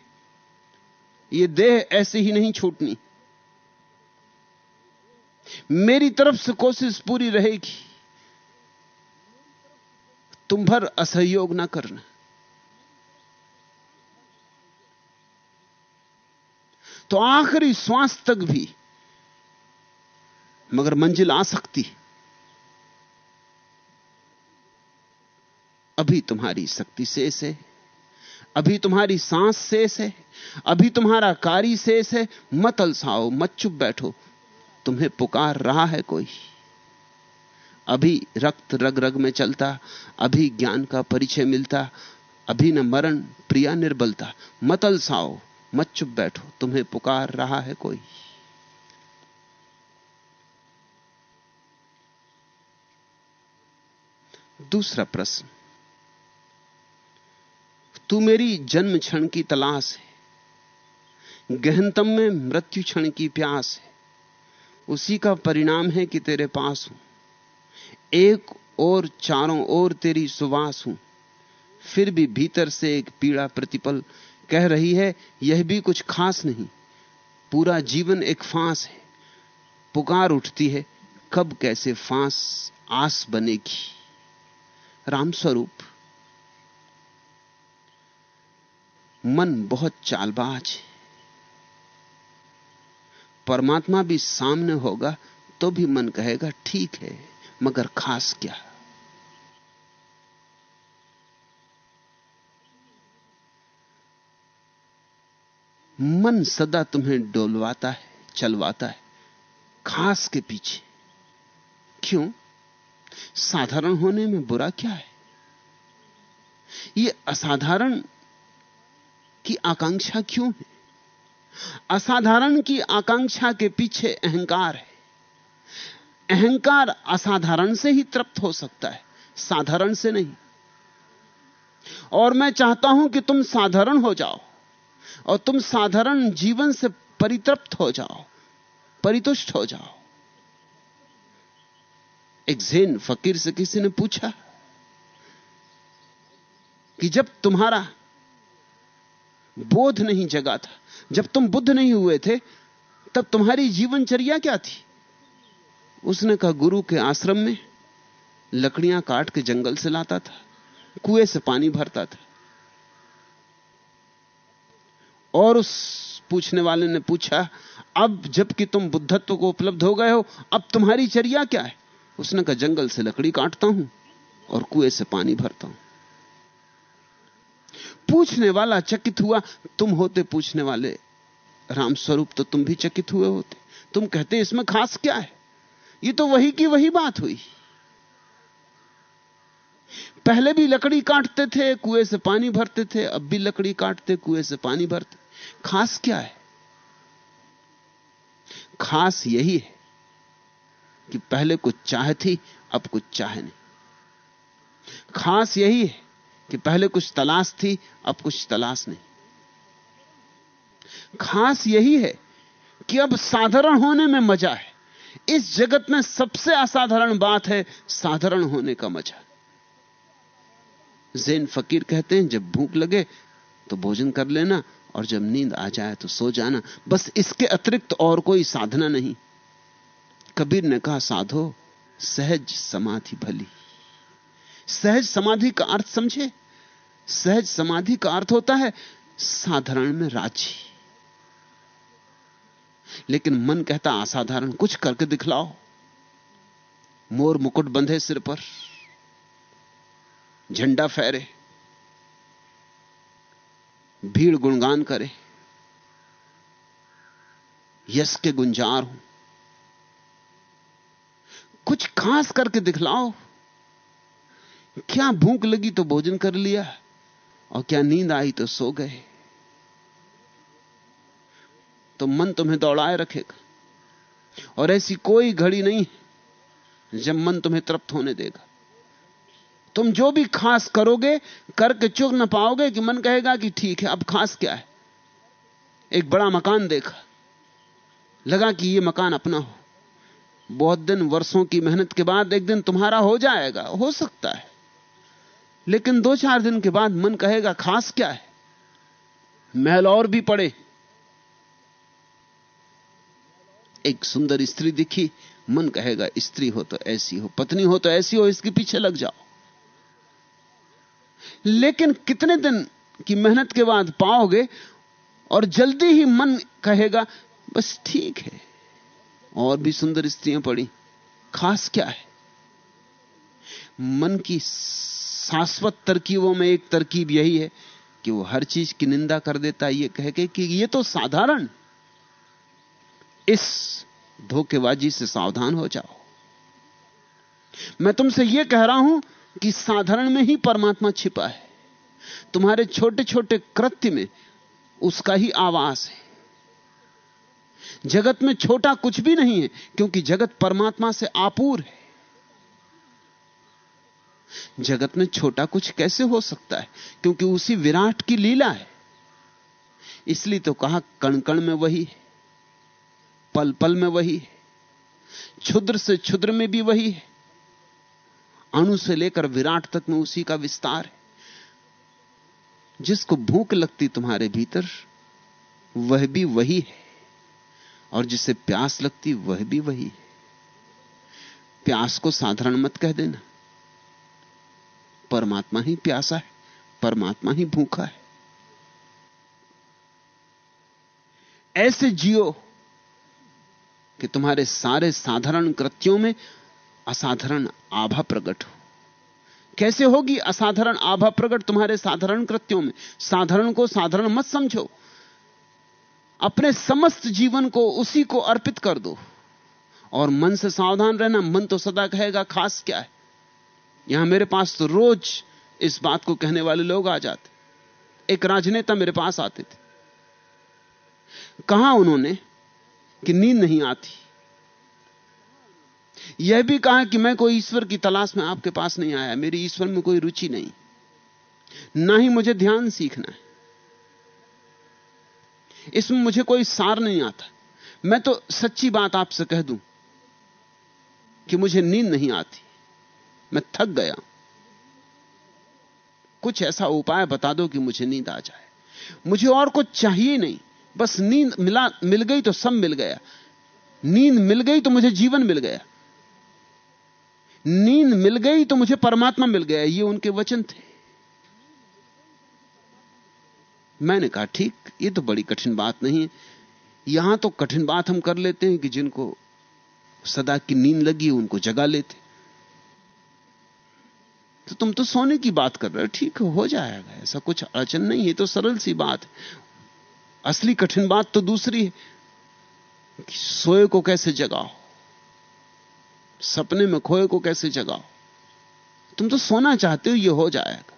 ये देह ऐसे ही नहीं छूटनी। मेरी तरफ़ से कोशिश पूरी रहेगी। तुम भर असहयोग ना करना। तो आखिरी श्वास तक भी मगर मंजिल आ सकती अभी तुम्हारी शक्ति शेष है। अभी तुम्हारी सांस शेष है। अभी तुम्हारा कारी शेष है। मत अलसाओ, मत चुप बैठो। तुम्हें पुकार रहा है कोई? अभी रक्त रग रग में चलता, अभी ज्ञान का परिचय मिलता, अभी न मरण प्रिया निर्बलता। मत अलसाओ मत चुप बैठो, तुम्हें पुकार रहा है कोई। दूसरा प्रश्न, तू मेरी जन्म क्षण की तलाश है, गहनतम में मृत्यु क्षण की प्यास है, उसी का परिणाम है कि तेरे पास हूँ। एक और चारों ओर तेरी सुवास हूँ, फिर भी भीतर से एक पीड़ा प्रतिपल कह रही है, यह भी कुछ खास नहीं। पूरा जीवन एक फांस है। पुकार उठती है, कब कैसे फांस, आस बनेगी। रामस्वरूप। मन बहुत चालबाज है। परमात्मा भी सामने होगा तो भी मन कहेगा, ठीक है, मगर खास क्या? मन सदा तुम्हें डोलवाता है, चलवाता है, खास के पीछे। क्यों? साधारण होने में बुरा क्या है? यह असाधारण की आकांक्षा क्यों है? असाधारण की आकांक्षा के पीछे अहंकार है। अहंकार असाधारण से ही तृप्त हो सकता है, साधारण से नहीं। और मैं चाहता हूँ कि तुम साधारण हो जाओ। और तुम साधारण जीवन से परितृप्त हो जाओ, परितुष्ट हो जाओ। एक जैन फकीर से किसी ने पूछा कि जब तुम्हारा बोध नहीं जगा था, जब तुम बुद्ध नहीं हुए थे, तब तुम्हारी जीवनचर्या क्या थी? उसने कहा, गुरु के आश्रम में लकड़ियाँ काट के जंगल से लाता था, कुएँ से पानी भरता था। और उस पूछने वाले ने पूछा, अब जबकि तुम बुद्धत्व को उपलब्ध हो गए हो, अब तुम्हारी चर्या क्या है? उसने कहा, जंगल से लकड़ी काटता हूँ और कुएँ से पानी भरता हूँ। पूछने वाला चकित हुआ, तुम होते पूछने वाले राम स्वरूप तो तुम भी चकित हुए होते। तुम कहते इसमें खास क्या है? ये तो वही की वही बात हुई। पहले भी लकड़ी काटते थे, कुएँ से पानी भरते थे, अब भी लकड़ी काटते, कुएँ से पानी भरते। खास क्या है? खास यही है कि पहले कुछ चाह थी, अब कुछ चाह नहीं। खास यही है कि पहले कुछ तलाश थी, अब कुछ तलाश नहीं। खास यही है कि अब साधारण होने में मज़ा है। इस जगत में सबसे असाधारण बात है साधारण होने का मज़ा। जैन फकीर कहते हैं, जब भूख लगे तो भोजन कर लेना और जब नींद आ जाए तो सो जाना। बस इसके अतिरिक्त और कोई साधना नहीं। कबीर ने कहा, साधो, सहज समाधि भली। सहज समाधि का अर्थ समझे? सहज समाधि का अर्थ होता है साधारण में राज़ी। लेकिन मन कहता, असाधारण, कुछ करके दिखलाओ। मोर मुकुट बंधे सिर पर। झंडा फहरे। भीड़ गुणगान करे। यश के गुंजार हूँ। कुछ खास करके दिखलाओ। क्या भूख लगी तो भोजन कर लिया और क्या नींद आई तो सो गए। तो मन तुम्हें दौड़ाए रखेगा। और ऐसी कोई घड़ी नहीं जब मन तुम्हें तृप्त होने देगा। तुम जो भी खास करोगे, करके चुग ना पाओगे कि मन कहेगा कि ठीक है, अब खास क्या है? एक बड़ा मकान देखा। लगा कि यह मकान अपना हो। बहुत दिन, वर्षों की मेहनत के बाद एक दिन तुम्हारा हो जाएगा। हो सकता है। लेकिन दो चार दिन के बाद मन कहेगा, खास क्या है? महल और भी पड़े। एक सुंदर स्त्री दिखी। मन कहेगा, स्त्री हो तो ऐसी हो, पत्नी हो तो ऐसी हो, इसके पीछे लग जाओ। लेकिन कितने दिन की मेहनत के बाद पाओगे और जल्दी ही मन कहेगा, बस ठीक है। और भी सुंदर स्त्रियाँ पड़ी। खास क्या है? मन की शाश्वत तरकीबों में एक तरकीब यही है कि वो हर चीज़ की निंदा कर देता है। ये कह के कि ये तो साधारण। इस धोखेबाजी से सावधान हो जाओ। मैं तुमसे यह कह रहा हूँ कि साधारण में ही परमात्मा छिपा है। तुम्हारे छोटे छोटे कृत्य में उसका ही आवास है। जगत में छोटा कुछ भी नहीं है, क्योंकि जगत परमात्मा से आपूर है। जगत में छोटा कुछ कैसे हो सकता है? क्योंकि उसी विराट की लीला है। इसलिए तो कहा कण कण में वही है पल पल में वही है, क्षुद्र से क्षुद्र में भी वही है। अणु से लेकर विराट तक में उसी का विस्तार है। जिसको भूख लगती तुम्हारे भीतर, वह भी वही है। और जिसे प्यास लगती, वह भी वही है। प्यास को साधारण मत कह देना। परमात्मा ही प्यासा है, परमात्मा ही भूखा है। ऐसे जियो कि तुम्हारे सारे साधारण कृत्यों में असाधारण आभा प्रकट हो। कैसे होगी असाधारण आभा प्रकट तुम्हारे साधारण कृत्यों में? साधारण को साधारण मत समझो। अपने समस्त जीवन को उसी को अर्पित कर दो। और मन से सावधान रहना, मन तो सदा कहेगा, खास क्या है? यहाँ मेरे पास तो रोज इस बात को कहने वाले लोग आ जाते। एक राजनेता मेरे पास आते थे। कहा उन्होंने कि नींद नहीं आती? यह भी कहा कि मैं कोई ईश्वर की तलाश में आपके पास नहीं आया, मेरी ईश्वर में कोई रुचि नहीं। ना ही मुझे ध्यान सीखना है। इसमें मुझे कोई सार नहीं आता। मैं तो सच्ची बात आपसे कह दूँ कि मुझे नींद नहीं आती। मैं थक गया कुछ ऐसा उपाय बता दो कि मुझे नींद आ जाए। मुझे और कुछ चाहिए नहीं। बस नींद मिला, मिल गई तो सब मिल गया। नींद मिल गई तो मुझे जीवन मिल गया। नींद मिल गई तो मुझे परमात्मा मिल गया, ये उनके वचन थे। मैंने कहा, ठीक, ये तो बड़ी कठिन बात नहीं है। यहाँ तो कठिन बात हम कर लेते हैं कि जिनको सदा की नींद लगी उनको जगा लेते तो तुम तो सोने की बात कर रहे हो, ठीक, हो जाएगा, ऐसा कुछ अड़चन नहीं है तो सरल सी बात असली कठिन बात तो दूसरी है कि सोए को कैसे जगाओ? सपने में खोए को कैसे जगाओ? तुम तो सोना चाहते हो यह हो जाएगा।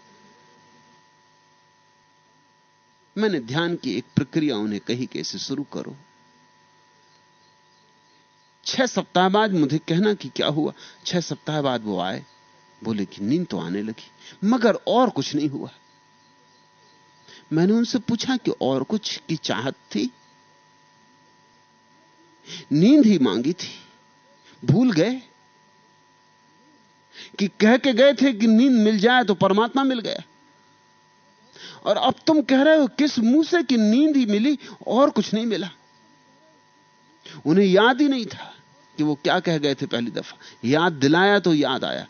मैंने ध्यान की एक प्रक्रिया उन्हें कही कैसे शुरू करो। छह सप्ताह बाद मुझे कहना कि क्या हुआ? छह सप्ताह बाद वो आए, बोले कि नींद तो आने लगी, मगर और कुछ नहीं हुआ। मैंने उनसे पूछा कि और कुछ की चाहत थी? नींद ही मांगी थी, भूल गए कि कह के गए थे कि नींद मिल जाए तो परमात्मा मिल गया। और अब तुम कह रहे हो, किस मुँह से कि नींद ही मिली और कुछ नहीं मिला? उन्हें याद ही नहीं था कि वो क्या कह गए थे पहली दफ़ा। याद दिलाया तो याद आया।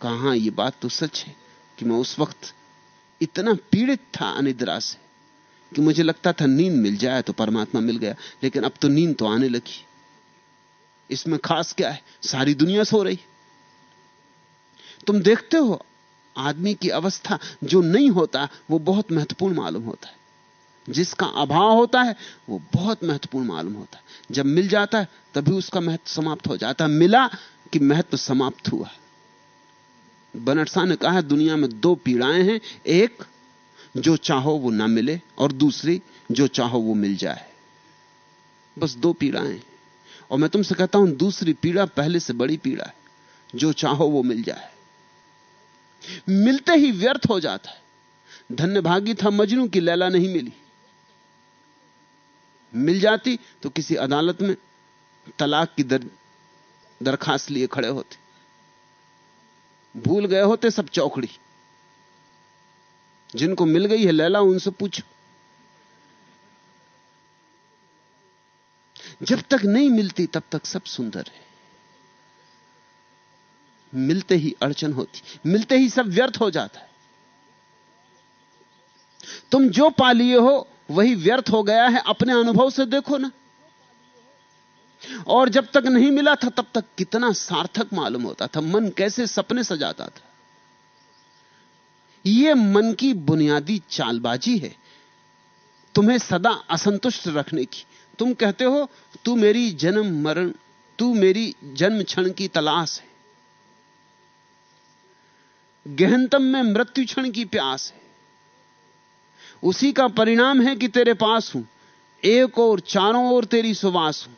कहा ये बात तो सच है कि मैं उस वक्त इतना पीड़ित था अनिद्रा से कि मुझे लगता था नींद मिल जाए तो परमात्मा मिल गया, लेकिन अब तो नींद तो आने लगी। इसमें खास क्या है? सारी दुनिया सो रही। तुम देखते हो, आदमी की अवस्था जो नहीं होता, वो बहुत महत्वपूर्ण मालूम होता है। जिसका अभाव होता है, वो बहुत महत्वपूर्ण मालूम होता है। जब मिल जाता है, तभी उसका महत्व समाप्त हो जाता है। मिला कि महत्व समाप्त हुआ बनरसा ने कहा है दुनिया में दो पीड़ाएँ हैं, एक, जो चाहो वो ना मिले, और दूसरी, जो चाहो वो मिल जाए। बस दो पीड़ाएँ और मैं तुमसे कहता हूँ, दूसरी पीड़ा पहले से बड़ी पीड़ा है। जो चाहो वो मिल जाए। मिलते ही व्यर्थ हो जाता है। धन्य भागी था मजनू की लैला नहीं मिली। मिल जाती तो किसी अदालत में तलाक की दर, दरखास्त लिए खड़े होते। भूल गए होते सब चौकड़ी। जिनको मिल गई है लैला उनसे पूछो। जब तक नहीं मिलती तब तक सब सुंदर है। मिलते ही अड़चन होती, मिलते ही सब व्यर्थ हो जाता है। तुम जो पा लिए हो, वही व्यर्थ हो गया है, अपने अनुभव से देखो ना। और जब तक नहीं मिला था, तब तक कितना सार्थक मालूम होता था, मन कैसे सपने सजाता था। यह मन की बुनियादी चालबाजी है, तुम्हें सदा असंतुष्ट रखने की। तुम कहते हो, तू मेरी जन्म मरण, तू मेरी जन्म क्षण की तलाश है। गहनतम में मृत्यु क्षण की प्यास है। उसी का परिणाम है कि तेरे पास हूँ, एक और चारों ओर तेरी सुवास हूँ।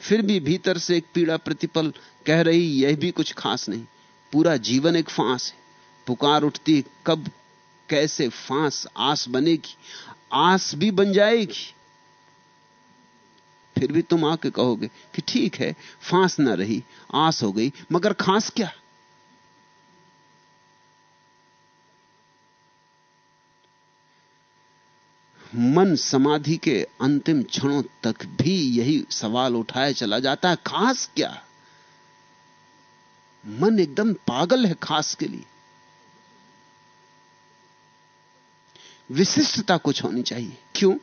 फिर भी भीतर से एक पीड़ा प्रतिपल कह रही, यह भी कुछ खास नहीं, पूरा जीवन एक फांस है। पुकार उठती कब, कैसे फांस, आस बनेगी, आस भी बन जाएगी। फिर भी तुम आके कहोगे कि ठीक है, फांस ना रही, आस हो गई, मगर खास क्या? मन समाधि के अंतिम क्षणों तक भी यही सवाल उठाया चला जाता है, खास क्या? मन एकदम पागल है खास के लिए। विशिष्टता कुछ होनी चाहिए। क्यों?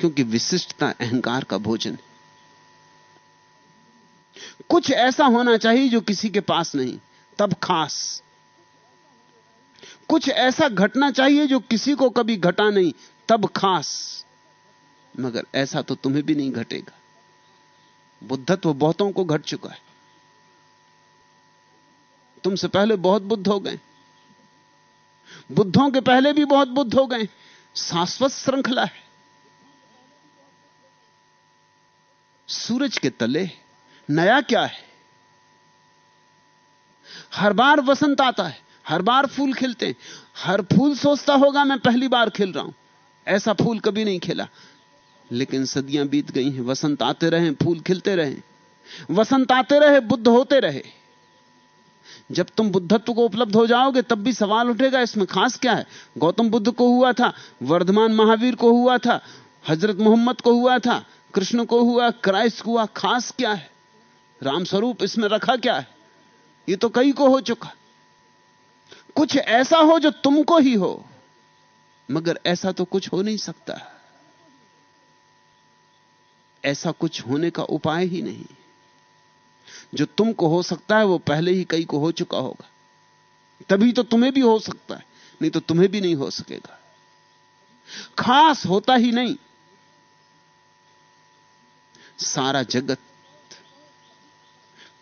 क्योंकि विशिष्टता अहंकार का भोजन है। कुछ ऐसा होना चाहिए जो किसी के पास नहीं, तब खास। कुछ ऐसा घटना चाहिए जो किसी को कभी घटा नहीं, तब खास। मगर ऐसा तो तुम्हें भी नहीं घटेगा। बुद्धत्व बहुतों को घट चुका है। तुमसे पहले बहुत बुद्ध हो गए। बुद्धों के पहले भी बहुत बुद्ध हो गए। शाश्वत श्रृंखला है। सूरज के तले नया क्या है? हर बार वसंत आता है। हर बार फूल खिलते हर फूल सोचता होगा, मैं पहली बार खिल रहा हूँ। ऐसा फूल कभी नहीं खिला। लेकिन सदियाँ बीत गई हैं, वसंत आते रहे, फूल खिलते रहे। वसंत आते रहे, बुद्ध होते रहे। जब तुम बुद्धत्व को उपलब्ध हो जाओगे, तब भी सवाल उठेगा, इसमें खास क्या है? गौतम बुद्ध को हुआ था, वर्धमान महावीर को हुआ था, हज़रत मोहम्मद को हुआ था, कृष्ण को हुआ, क्राइस्ट को हुआ, खास क्या है? रामस्वरूप इसमें रखा क्या है? ये तो कई को हो चुका। कुछ ऐसा हो जो तुमको ही हो, मगर ऐसा तो कुछ हो नहीं सकता। ऐसा कुछ होने का उपाय ही नहीं। जो तुमको हो सकता है, वो पहले ही कई को हो चुका होगा। तभी तो तुम्हें भी हो सकता है, नहीं तो तुम्हें भी नहीं हो सकेगा। खास होता ही नहीं। सारा जगत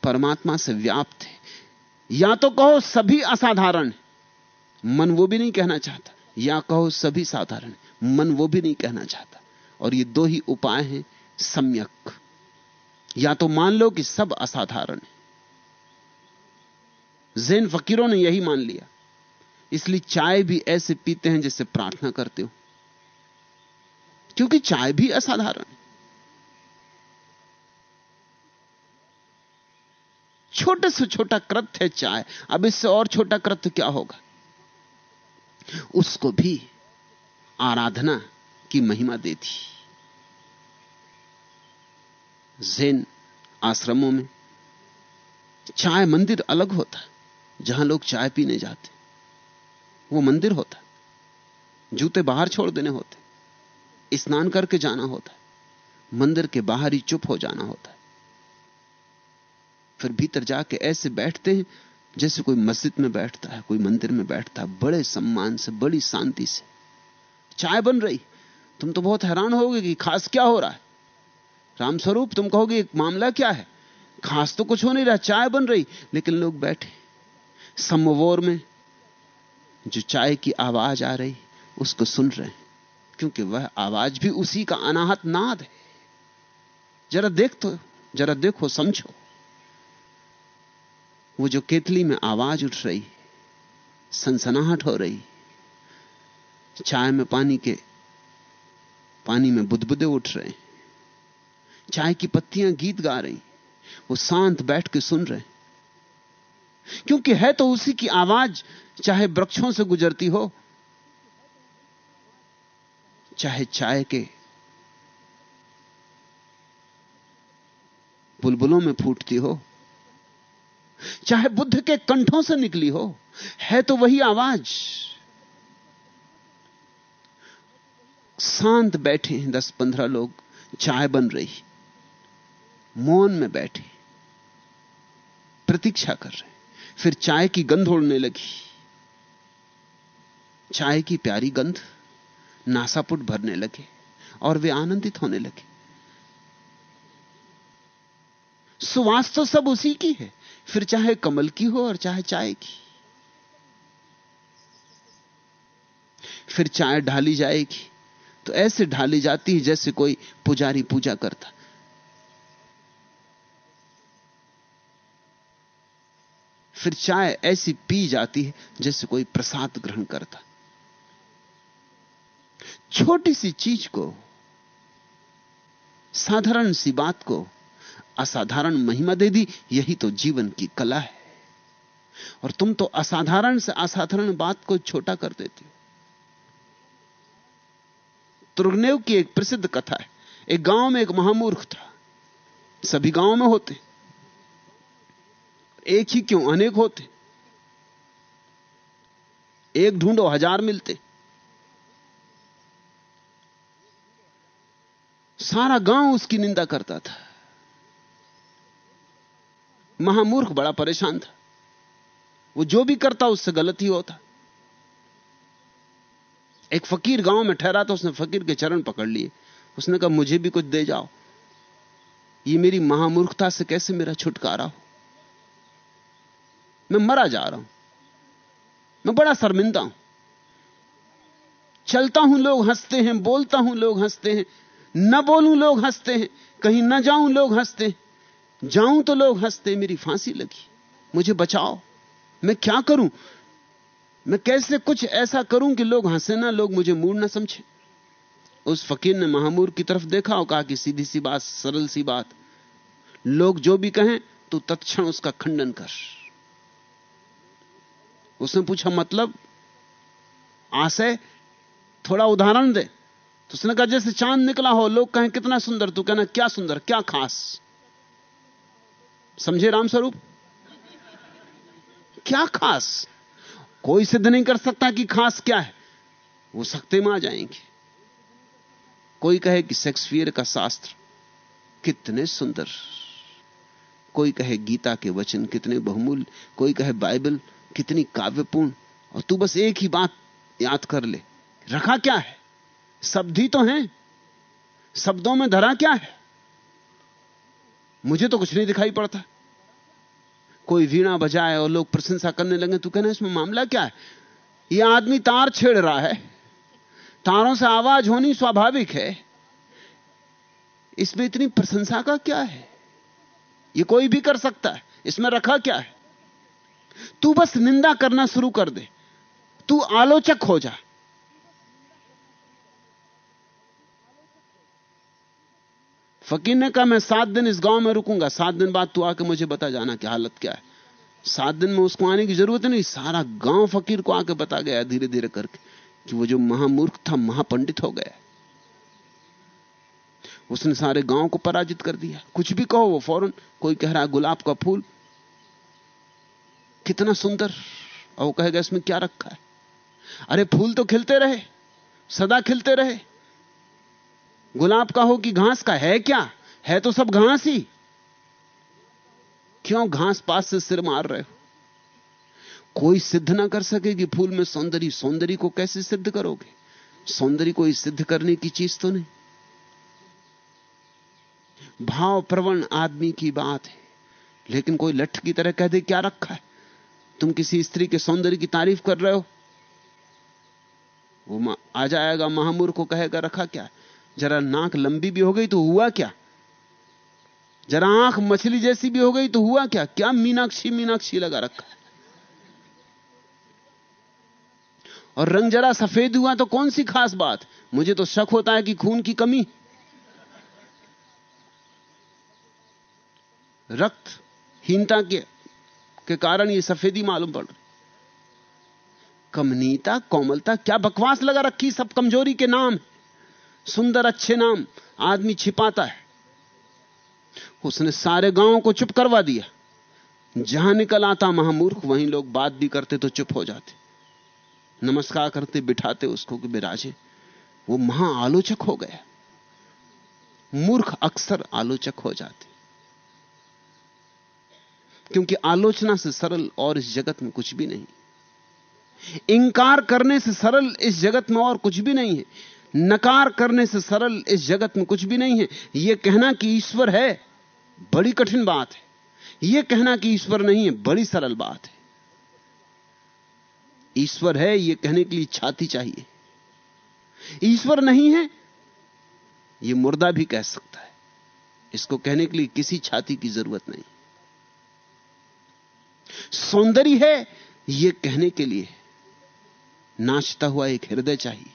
परमात्मा से व्याप्त है। या तो कहो सभी असाधारण है मन वो भी नहीं कहना चाहता। या कहो, सभी साधारण मन वो भी नहीं कहना चाहता। और ये दो ही उपाय हैं, सम्यक। या तो मान लो कि सब असाधारण है। जैन फकीरों ने यही मान लिया। इसलिए चाय भी ऐसे पीते हैं जैसे प्रार्थना करते हो। क्योंकि चाय भी असाधारण है। छोटे से छोटा कृत्य है चाय। अब इससे और छोटा कृत्य क्या होगा? उसको भी आराधना की महिमा देती जैन आश्रमों में चाय मंदिर अलग होता, जहाँ लोग चाय पीने जाते। वो मंदिर होता, जूते बाहर छोड़ देने होते, स्नान करके जाना होता, मंदिर के बाहर ही चुप हो जाना होता। फिर भीतर जाके ऐसे बैठते हैं जैसे कोई मस्जिद में बैठता है, कोई मंदिर में बैठता है, बड़े सम्मान से, बड़ी शांति से। चाय बन रही। तुम तो बहुत हैरान होगे कि खास क्या हो रहा है। रामस्वरूप, तुम कहोगे मामला क्या है? खास तो कुछ हो नहीं रहा, चाय बन रही। लेकिन लोग बैठे। समवोर में जो चाय की आवाज़ आ रही, उसको सुन रहे हैं। क्योंकि वह आवाज़ भी उसी का अनाहत नाद है। जरा देख तो जरा देखो, समझो। वो जो केतली में आवाज़ उठ रही, सनसनाहट हो रही, चाय में पानी के, पानी में बुदबुदे उठ रहे, चाय की पत्तियाँ गीत गा रही, वो शांत बैठ के सुन रहे। क्योंकि है तो उसी की आवाज़, चाहे वृक्षों से गुजरती हो, चाहे चाय के बुलबुलों में फूटती हो चाहे बुद्ध के कंठों से निकली हो, है तो वही आवाज़। शांत बैठे हैं दस पंद्रह लोग, चाय बन रही। मौन में बैठे। प्रतीक्षा कर रहे। फिर चाय की गंध उड़ने लगी। चाय की प्यारी गंध नासापुट भरने लगे और वे आनंदित होने लगे। सुवास तो सब उसी की है। फिर चाहे कमल की हो और चाहे चाय की। फिर चाय ढाली जाएगी तो ऐसे ढाली जाती है जैसे कोई पुजारी पूजा करता। फिर चाय ऐसी पी जाती है जैसे कोई प्रसाद ग्रहण करता। छोटी सी चीज़ को, साधारण सी बात को असाधारण महिमा दे दी, यही तो जीवन की कला है। और तुम तो असाधारण से असाधारण बात को छोटा कर देती हो। तुर्गनेव की एक प्रसिद्ध कथा है। एक गाँव में एक महामूर्ख था। सभी गाँव में होते। एक ही क्यों? अनेक होते। एक ढूंढो, हज़ार मिलते। सारा गाँव उसकी निंदा करता था। महामूर्ख बड़ा परेशान था। वो जो भी करता, उससे गलत ही होता। एक फकीर गाँव में ठहरा था, उसने फकीर के चरण पकड़ लिए। उसने कहा, मुझे भी कुछ दे जाओ। ये मेरी महामूर्खता से कैसे मेरा छुटकारा हो? मैं मरा जा रहा हूँ। मैं बड़ा शर्मिंदा हूँ। चलता हूँ, लोग हँसते हैं, बोलता हूँ, लोग हँसते हैं। न बोलूँ, लोग हँसते हैं। कहीं न जाऊँ, लोग हँसते हैं। जाऊँ तो लोग हँसते, मेरी फांसी लगी। मुझे बचाओ। मैं क्या करूँ? मैं कैसे कुछ ऐसा करूँ कि लोग हंसे ना, लोग मुझे मूड ना समझे? उस फकीर ने महामूर की तरफ़ देखा और कहा कि सीधी सी बात, सरल सी बात। लोग जो भी कहें तो तत्क्षण उसका खंडन कर। उसने पूछा मतलब? आशय, थोड़ा उदाहरण दे। तो उसने कहा, जैसे चाँद निकला हो, लोग कहें, कितना सुंदर, तू कहना, क्या सुंदर, क्या खास? समझे राम स्वरूप क्या खास? कोई सिद्ध नहीं कर सकता कि खास क्या है। वो सकते में आ जाएँगे। कोई कहे कि शेक्सपियर का शास्त्र कितने सुंदर। कोई कहे गीता के वचन कितने बहुमूल्य। कोई कहे बाइबल कितनी काव्यपूर्ण। और तू बस एक ही बात याद कर ले। रखा क्या है? शब्द ही तो हैं। शब्दों में धरा क्या है? मुझे तो कुछ नहीं दिखाई पड़ता। कोई वीणा बजाए और लोग प्रशंसा करने लगे, तू कहना, इसमें मामला क्या है? यह आदमी तार छेड़ रहा है। तारों से आवाज़ होनी स्वाभाविक है। इसमें इतनी प्रशंसा का क्या है? यह कोई भी कर सकता है। इसमें रखा क्या है? तू बस निंदा करना शुरू कर दे। तू आलोचक हो जा। फकीर ने कहा मैं सात दिन इस गाँव में रुकूँगा। सात दिन बाद तू आके मुझे बता जाना कि हालत क्या है। सात दिन में उसको आने की ज़रूरत नहीं। सारा गाँव फकीर को आके बता गया धीरे धीरे करके कि वो जो महामूर्ख था, महापंडित हो गया। उसने सारे गाँव को पराजित कर दिया। कुछ भी कहो वो फ़ौरन, कोई कह रहा गुलाब का फूल। कितना सुंदर। और वो कहेगा, इसमें क्या रखा है? अरे फूल तो खिलते रहे, सदा खिलते रहे। गुलाब का हो कि घास का है क्या? है तो सब घास ही। क्यों घास पास से सिर मार रहे हो? कोई सिद्ध ना कर सके कि फूल में सौंदर्य सौंदर्य को कैसे सिद्ध करोगे? सौंदर्य कोई सिद्ध करने की चीज़ तो नहीं। भाव प्रवण आदमी की बात है। लेकिन कोई लठ की तरह कह दे, क्या रखा है? तुम किसी स्त्री के सौंदर्य की तारीफ़ कर रहे हो? वो आ जाएगा महामूर को कहेगा, रखा क्या जरा नाक लंबी भी हो गई तो हुआ क्या? जरा आँख मछली जैसी भी हो गई तो हुआ क्या? क्या मीनाक्षी मीनाक्षी लगा रखा? और रंग जरा सफ़ेद हुआ तो कौन सी खास बात? मुझे तो शक होता है कि खून की कमी। रक्त हीनता के के कारण ये सफेदी मालूम पड़ रही। कमनीता कोमलता, क्या बकवास लगा रखी सब कमज़ोरी के नाम? सुंदर अच्छे नाम आदमी छिपाता है। उसने सारे गाँव को चुप करवा दिया। जहाँ निकल आता महामूर्ख, वहीं लोग बात भी करते तो चुप हो जाते। नमस्कार करते, बिठाते उसको कि बिराजे, वो महा आलोचक हो गया। मूर्ख अक्सर आलोचक हो जाते। क्योंकि आलोचना से सरल और इस जगत में कुछ भी नहीं। इंकार करने से सरल इस जगत में और कुछ भी नहीं है। नकार करने से सरल इस जगत में कुछ भी नहीं है। यह कहना कि ईश्वर है, बड़ी कठिन बात है। यह कहना कि ईश्वर नहीं है, बड़ी सरल बात है। ईश्वर है यह कहने के लिए छाती चाहिए। ईश्वर नहीं है यह मुर्दा भी कह सकता है। इसको कहने के लिए किसी छाती की ज़रूरत नहीं। सौंदर्य है यह कहने के लिए नाचता हुआ एक हृदय चाहिए।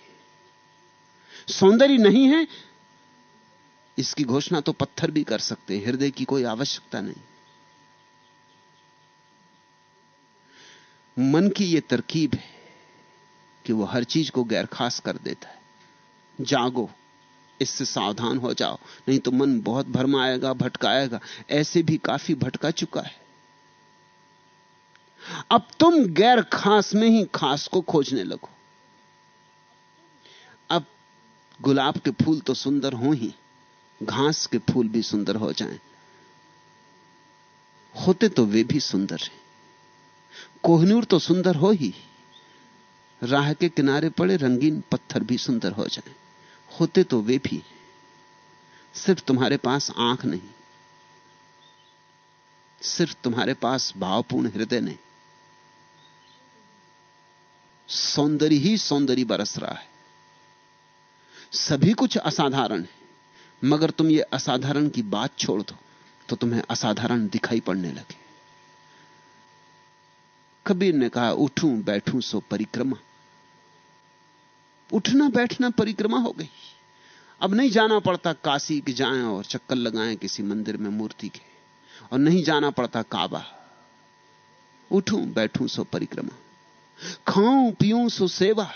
सौंदर्य नहीं है, इसकी घोषणा तो पत्थर भी कर सकते हैं, हृदय की कोई आवश्यकता नहीं। मन की यह तरकीब है कि वह हर चीज़ को गैर खास कर देता है। जागो, इससे सावधान हो जाओ, नहीं तो मन बहुत भरमाएगा, भटकाएगा, ऐसे भी काफ़ी भटका चुका है। अब तुम गैर खास में ही खास को खोजने लगो अब गुलाब के फूल तो सुंदर हो ही, घास के फूल भी सुंदर हो जाएँ। होते तो वे भी सुंदर हैं। कोहनूर तो सुंदर हो ही, राह के किनारे पड़े रंगीन पत्थर भी सुंदर हो जाएँ। होते तो वे भी सिर्फ़ तुम्हारे पास आँख नहीं, सिर्फ़ तुम्हारे पास भावपूर्ण हृदय नहीं। सौंदर्य ही सौंदर्य बरस रहा है। सभी कुछ असाधारण है। मगर तुम ये असाधारण की बात छोड़ दो तो तुम्हें असाधारण दिखाई पड़ने लगे। कबीर ने कहा, उठूं, बैठूं, सो परिक्रमा। उठना बैठना परिक्रमा हो गई। अब नहीं जाना पड़ता काशी के जाएँ और चक्कर लगाएँ किसी मंदिर में मूर्ति के। और नहीं जाना पड़ता काबा। उठूं, बैठूं, सो परिक्रमा। खाऊं, पीऊं, सो सेवा।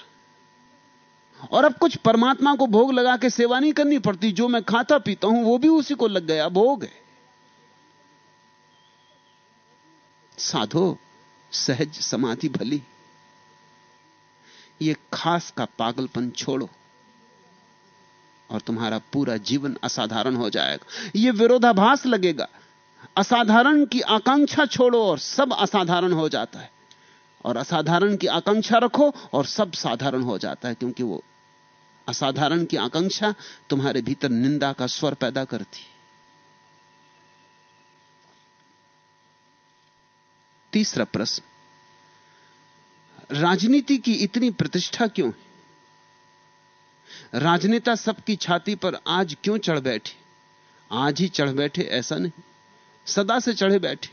और अब कुछ परमात्मा को भोग लगा के सेवा नहीं करनी पड़ती, जो मैं खाता पीता हूँ, वो भी उसी को लग गया, भोग है। साधो, सहज, समाधि, भली। ये खास का पागलपन छोड़ो, और तुम्हारा पूरा जीवन असाधारण हो जाएगा। ये विरोधाभास लगेगा। असाधारण की आकांक्षा छोड़ो, और सब असाधारण हो जाता है। और असाधारण की आकांक्षा रखो, और सब साधारण हो जाता है, क्योंकि वो असाधारण की आकांक्षा तुम्हारे भीतर निंदा का स्वर पैदा करती। तीसरा प्रश्न, राजनीति की इतनी प्रतिष्ठा क्यों है? राजनेता सबकी छाती पर आज क्यों चढ़ बैठे? आज ही चढ़ बैठे ऐसा नहीं, सदा से चढ़े बैठे।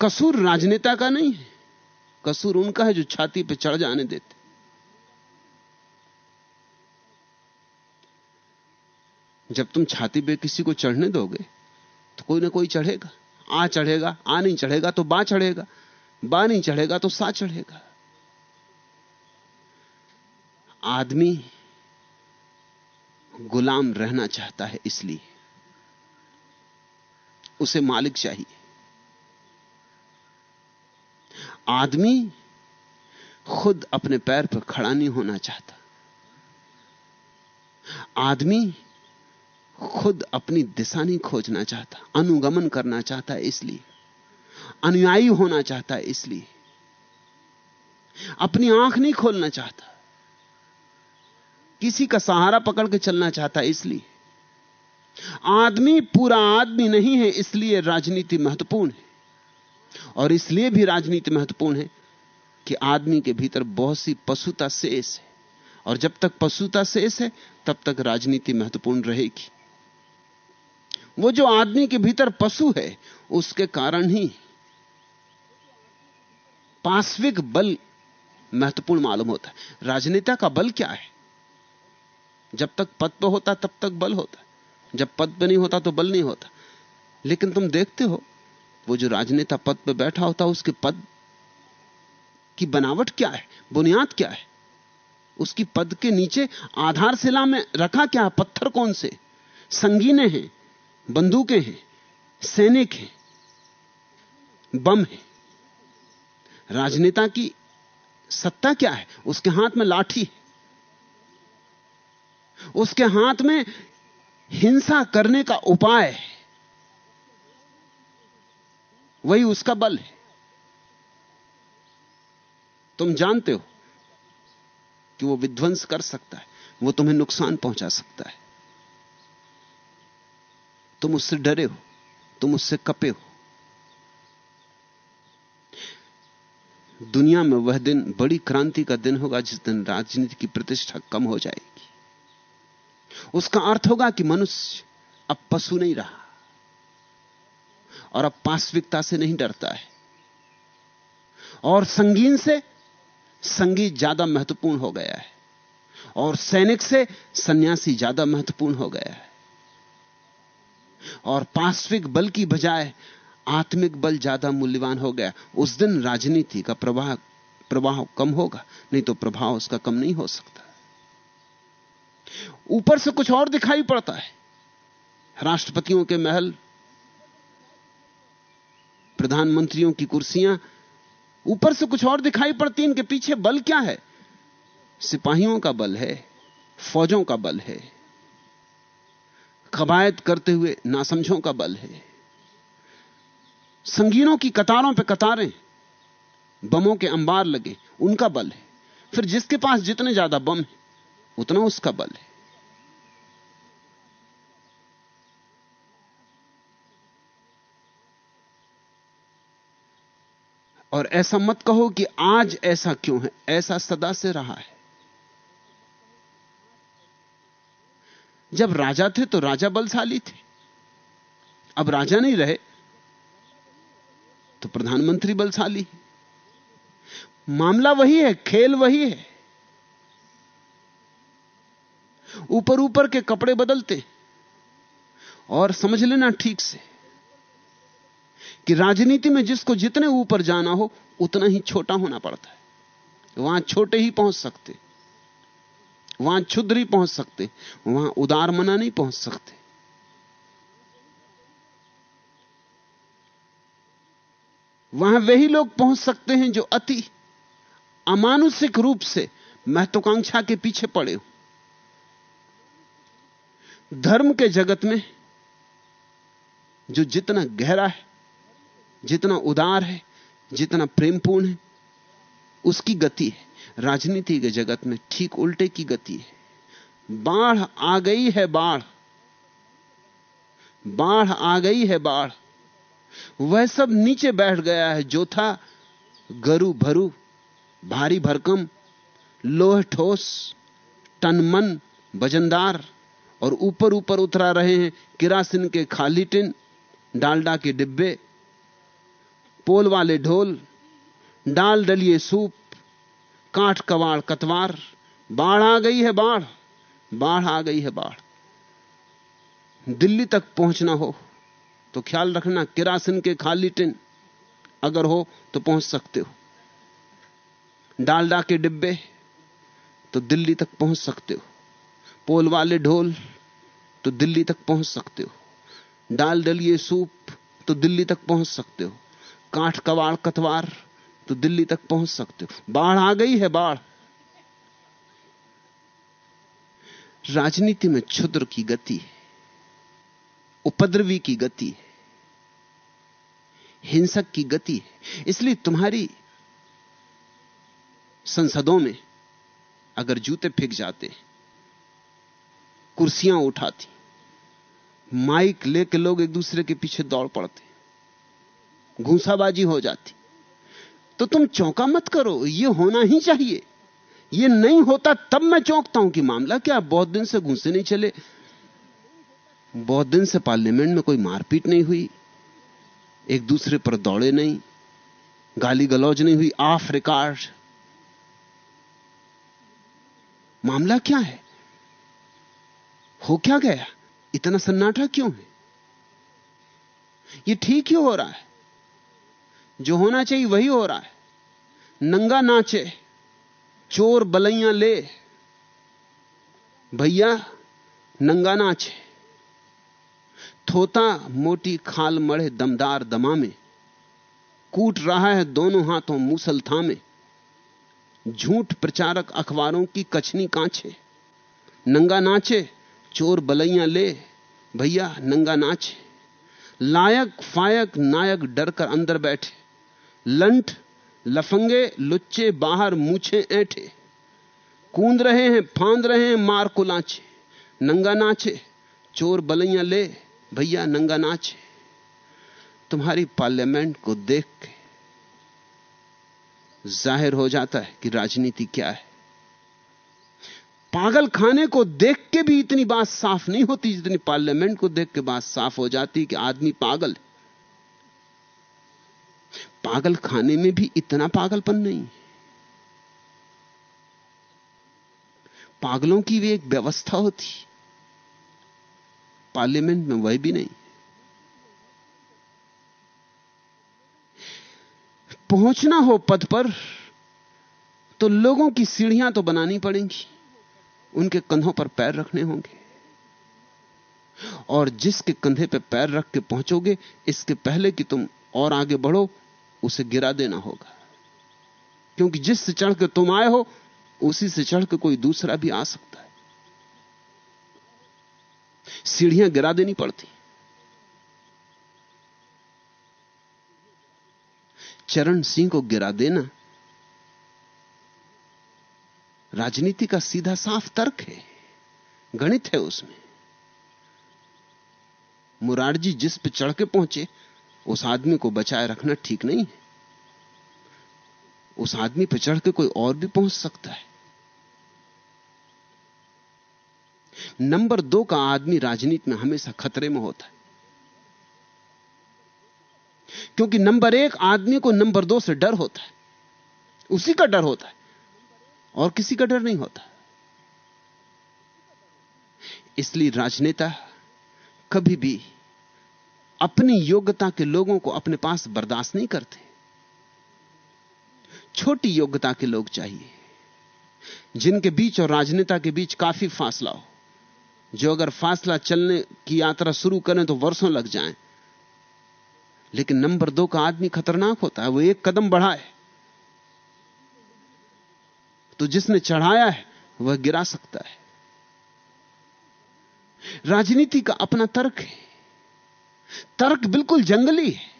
कसूर राजनेता का नहीं है, कसूर उनका है जो छाती पर चढ़ जाने देते। जब तुम छाती पे किसी को चढ़ने दोगे तो कोई ना कोई चढ़ेगा। आ चढ़ेगा, आ नहीं चढ़ेगा तो बा चढ़ेगा, बा नहीं चढ़ेगा तो सा चढ़ेगा। आदमी गुलाम रहना चाहता है इसलिए उसे मालिक चाहिए। आदमी खुद अपने पैर पर खड़ा नहीं होना चाहता। आदमी खुद अपनी दिशा नहीं खोजना चाहता, अनुगमन करना चाहता इसलिए, अनुयायी होना चाहता इसलिए, अपनी आँख नहीं खोलना चाहता, किसी का सहारा पकड़ के चलना चाहता इसलिए। आदमी पूरा आदमी नहीं है, इसलिए राजनीति महत्वपूर्ण है। और इसलिए भी राजनीति महत्वपूर्ण है कि आदमी के भीतर बहुत सी पशुता शेष है। और जब तक पशुता शेष है, तब तक राजनीति महत्वपूर्ण रहेगी। वो जो आदमी के भीतर पशु है, उसके कारण ही पार्श्विक बल महत्वपूर्ण मालूम होता है। राजनेता का बल क्या है? जब तक पद पर होता, तब तक बल होता। जब पद पर नहीं होता तो बल नहीं होता। लेकिन तुम देखते हो, वो जो राजनेता पद पर बैठा होता, उसके पद की बनावट क्या है? बुनियाद क्या है? उसकी पद के नीचे आधारशिला में रखा क्या पत्थर कौन से? संगीने हैं। बंदूकें हैं, सैनिक हैं, बम है। राजनेता की सत्ता क्या है? उसके हाथ में लाठी है। उसके हाथ में हिंसा करने का उपाय है। वही उसका बल है। तुम जानते हो कि वो विध्वंस कर सकता है, वो तुम्हें नुकसान पहुँचा सकता है। तुम उससे डरे हो, तुम उससे कपे हो। दुनिया में वह दिन बड़ी क्रांति का दिन होगा, जिस दिन राजनीति की प्रतिष्ठा कम हो जाएगी। उसका अर्थ होगा कि मनुष्य अब पशु नहीं रहा और अब पाश्विकता से नहीं डरता है। और संगीन से संगीत ज़्यादा महत्वपूर्ण हो गया है और सैनिक से सन्यासी ज़्यादा महत्वपूर्ण हो गया है। और पार्श्विक बल की बजाय आत्मिक बल ज़्यादा मूल्यवान हो गया। उस दिन राजनीति का प्रवाह प्रवाह कम होगा, नहीं तो प्रभाव उसका कम नहीं हो सकता। ऊपर से कुछ और दिखाई पड़ता है। राष्ट्रपतियों के महल, प्रधानमंत्रियों की कुर्सियाँ, ऊपर से कुछ और दिखाई पड़ती, इनके पीछे बल क्या है? सिपाहियों का बल है, फौजों का बल है। कवायद करते हुए नासमझों का बल है। संगीनों की कतारों पे कतारें, बमों के अंबार लगे, उनका बल है। फिर जिसके पास जितने ज़्यादा बम है, उतना उसका बल है। और ऐसा मत कहो कि आज ऐसा क्यों है, ऐसा सदा से रहा है। जब राजा थे तो राजा बलशाली थे। अब राजा नहीं रहे तो प्रधानमंत्री बलशाली मामला वही है, खेल वही है। ऊपर ऊपर के कपड़े बदलते और समझ लेना ठीक से कि राजनीति में जिसको जितने ऊपर जाना हो, उतना ही छोटा होना पड़ता है। वहाँ छोटे ही पहुँच सकते हैं। वहाँ क्षुद्र ही पहुँच सकते, वहाँ उदार मना नहीं पहुँच सकते। वहाँ वही लोग पहुँच सकते हैं जो अति अमानुषिक रूप से महत्वाकांक्षा के पीछे पड़े हो। धर्म के जगत में जो जितना गहरा है, जितना उदार है, जितना प्रेमपूर्ण है, उसकी गति है। राजनीति के जगत में ठीक उल्टे की गति है। बाढ़ आ गई है बाढ़। बाढ़ आ गई है बाढ़। वह सब नीचे बैठ गया है, जो था गरु भरु, भारी भरकम, लोह ठोस टनमन वजनदार, और ऊपर ऊपर उतरा रहे हैं किरासिन के खाली टिन, डालडा के डिब्बे, पोल वाले ढोल, डाल डलिए सूप काठ कवाड़ कतवार। बाढ़ आ गई है बाढ़। बाढ़ आ गई है बाढ़। दिल्ली तक पहुँचना हो तो ख्याल रखना किरासन के खाली टिन। अगर हो तो पहुँच सकते हो। डालडा के डिब्बे तो दिल्ली तक पहुँच सकते हो। पोल वाले ढोल तो दिल्ली तक पहुँच सकते हो। डाल डलिए सूप तो दिल्ली तक पहुँच सकते हो। काठ कवाड़ कतवार तो दिल्ली तक पहुँच सकते हो। बाढ़ आ गई है, बाढ़। राजनीति में क्षुद्र की गति है, उपद्रवी की गति है, हिंसक की गति है। इसलिए तुम्हारी संसदों में अगर जूते फेंक जाते, कुर्सियाँ उठाती, माइक लेके लोग एक दूसरे के पीछे दौड़ पड़ते, घूसाबाजी हो जाती तो तुम चौंका मत करो, ये होना ही चाहिए। ये नहीं होता, तब मैं चौंकता हूँ कि मामला क्या बहुत दिन से घुसे नहीं चले। बहुत दिन से पार्लियामेंट में कोई मारपीट नहीं हुई। एक दूसरे पर दौड़े नहीं। गाली गलौज नहीं हुई। Off record. मामला क्या है? हो क्या गया? इतना सन्नाटा क्यों है? ये ठीक ही हो रहा है। जो होना चाहिए वही हो रहा है। नंगा नाचे, चोर बलैया ले। भैया, नंगा नाचे। थोता मोटी खाल मढ़े दमदार दमा में कूट रहा है दोनों हाथों मूसल थामे। झूठ प्रचारक अखबारों की कछनी कांचे। नंगा नाचे, चोर बलैया ले। भैया, नंगा नाचे। लायक, फायक, नायक डर कर अंदर बैठे। लंठ, लफंगे, लुच्चे, बाहर मूछे, ऐठे। कूद रहे हैं, फांद रहे हैं, मार कुलाचे नंगा नाचे, चोर बलैया ले, भैया नंगा नाचे। तुम्हारी पार्लियामेंट को देख के ज़ाहिर हो जाता है कि राजनीति क्या है। पागल खाने को देख के भी इतनी बात साफ़ नहीं होती जितनी पार्लियामेंट को देख के बात साफ़ हो जाती कि आदमी पागल है। पागल खाने में भी इतना पागलपन नहीं। पागलों की भी एक व्यवस्था होती। पार्लियामेंट में वह भी नहीं। पहुँचना हो पद पर तो लोगों की सीढ़ियाँ तो बनानी पड़ेंगी। उनके कंधों पर पैर रखने होंगे। और जिसके कंधे पर पैर रख के पहुंचोगे, इसके पहले कि तुम और आगे बढ़ो उसे गिरा देना होगा। क्योंकि जिससे चढ़ के तुम आए हो, उसी से चढ़ के कोई दूसरा भी आ सकता है। सीढ़ियाँ गिरा देनी पड़ती। चरण सिंह को गिरा देना राजनीति का सीधा साफ़ तर्क है। गणित है उसमें। मुरारजी जिस पे चढ़ के पहुँचे उस आदमी को बचाए रखना ठीक नहीं है। उस आदमी पर चढ़ के कोई और भी पहुँच सकता है। नंबर दो का आदमी राजनीति में हमेशा खतरे में होता है। क्योंकि नंबर एक आदमी को नंबर दो से डर होता है। उसी का डर होता है। और किसी का डर नहीं होता। इसलिए राजनेता कभी भी अपनी योग्यता के लोगों को अपने पास बर्दाश्त नहीं करते। छोटी योग्यता के लोग चाहिए, जिनके बीच और राजनेता के बीच काफ़ी फासला हो। जो अगर फासला चलने की यात्रा शुरू करें तो वर्षों लग जाएँ। लेकिन नंबर दो का आदमी खतरनाक होता है, वो एक कदम बढ़ाए। तो जिसने चढ़ाया है, वह गिरा सकता है। राजनीति का अपना तर्क है। तर्क बिल्कुल जंगली है।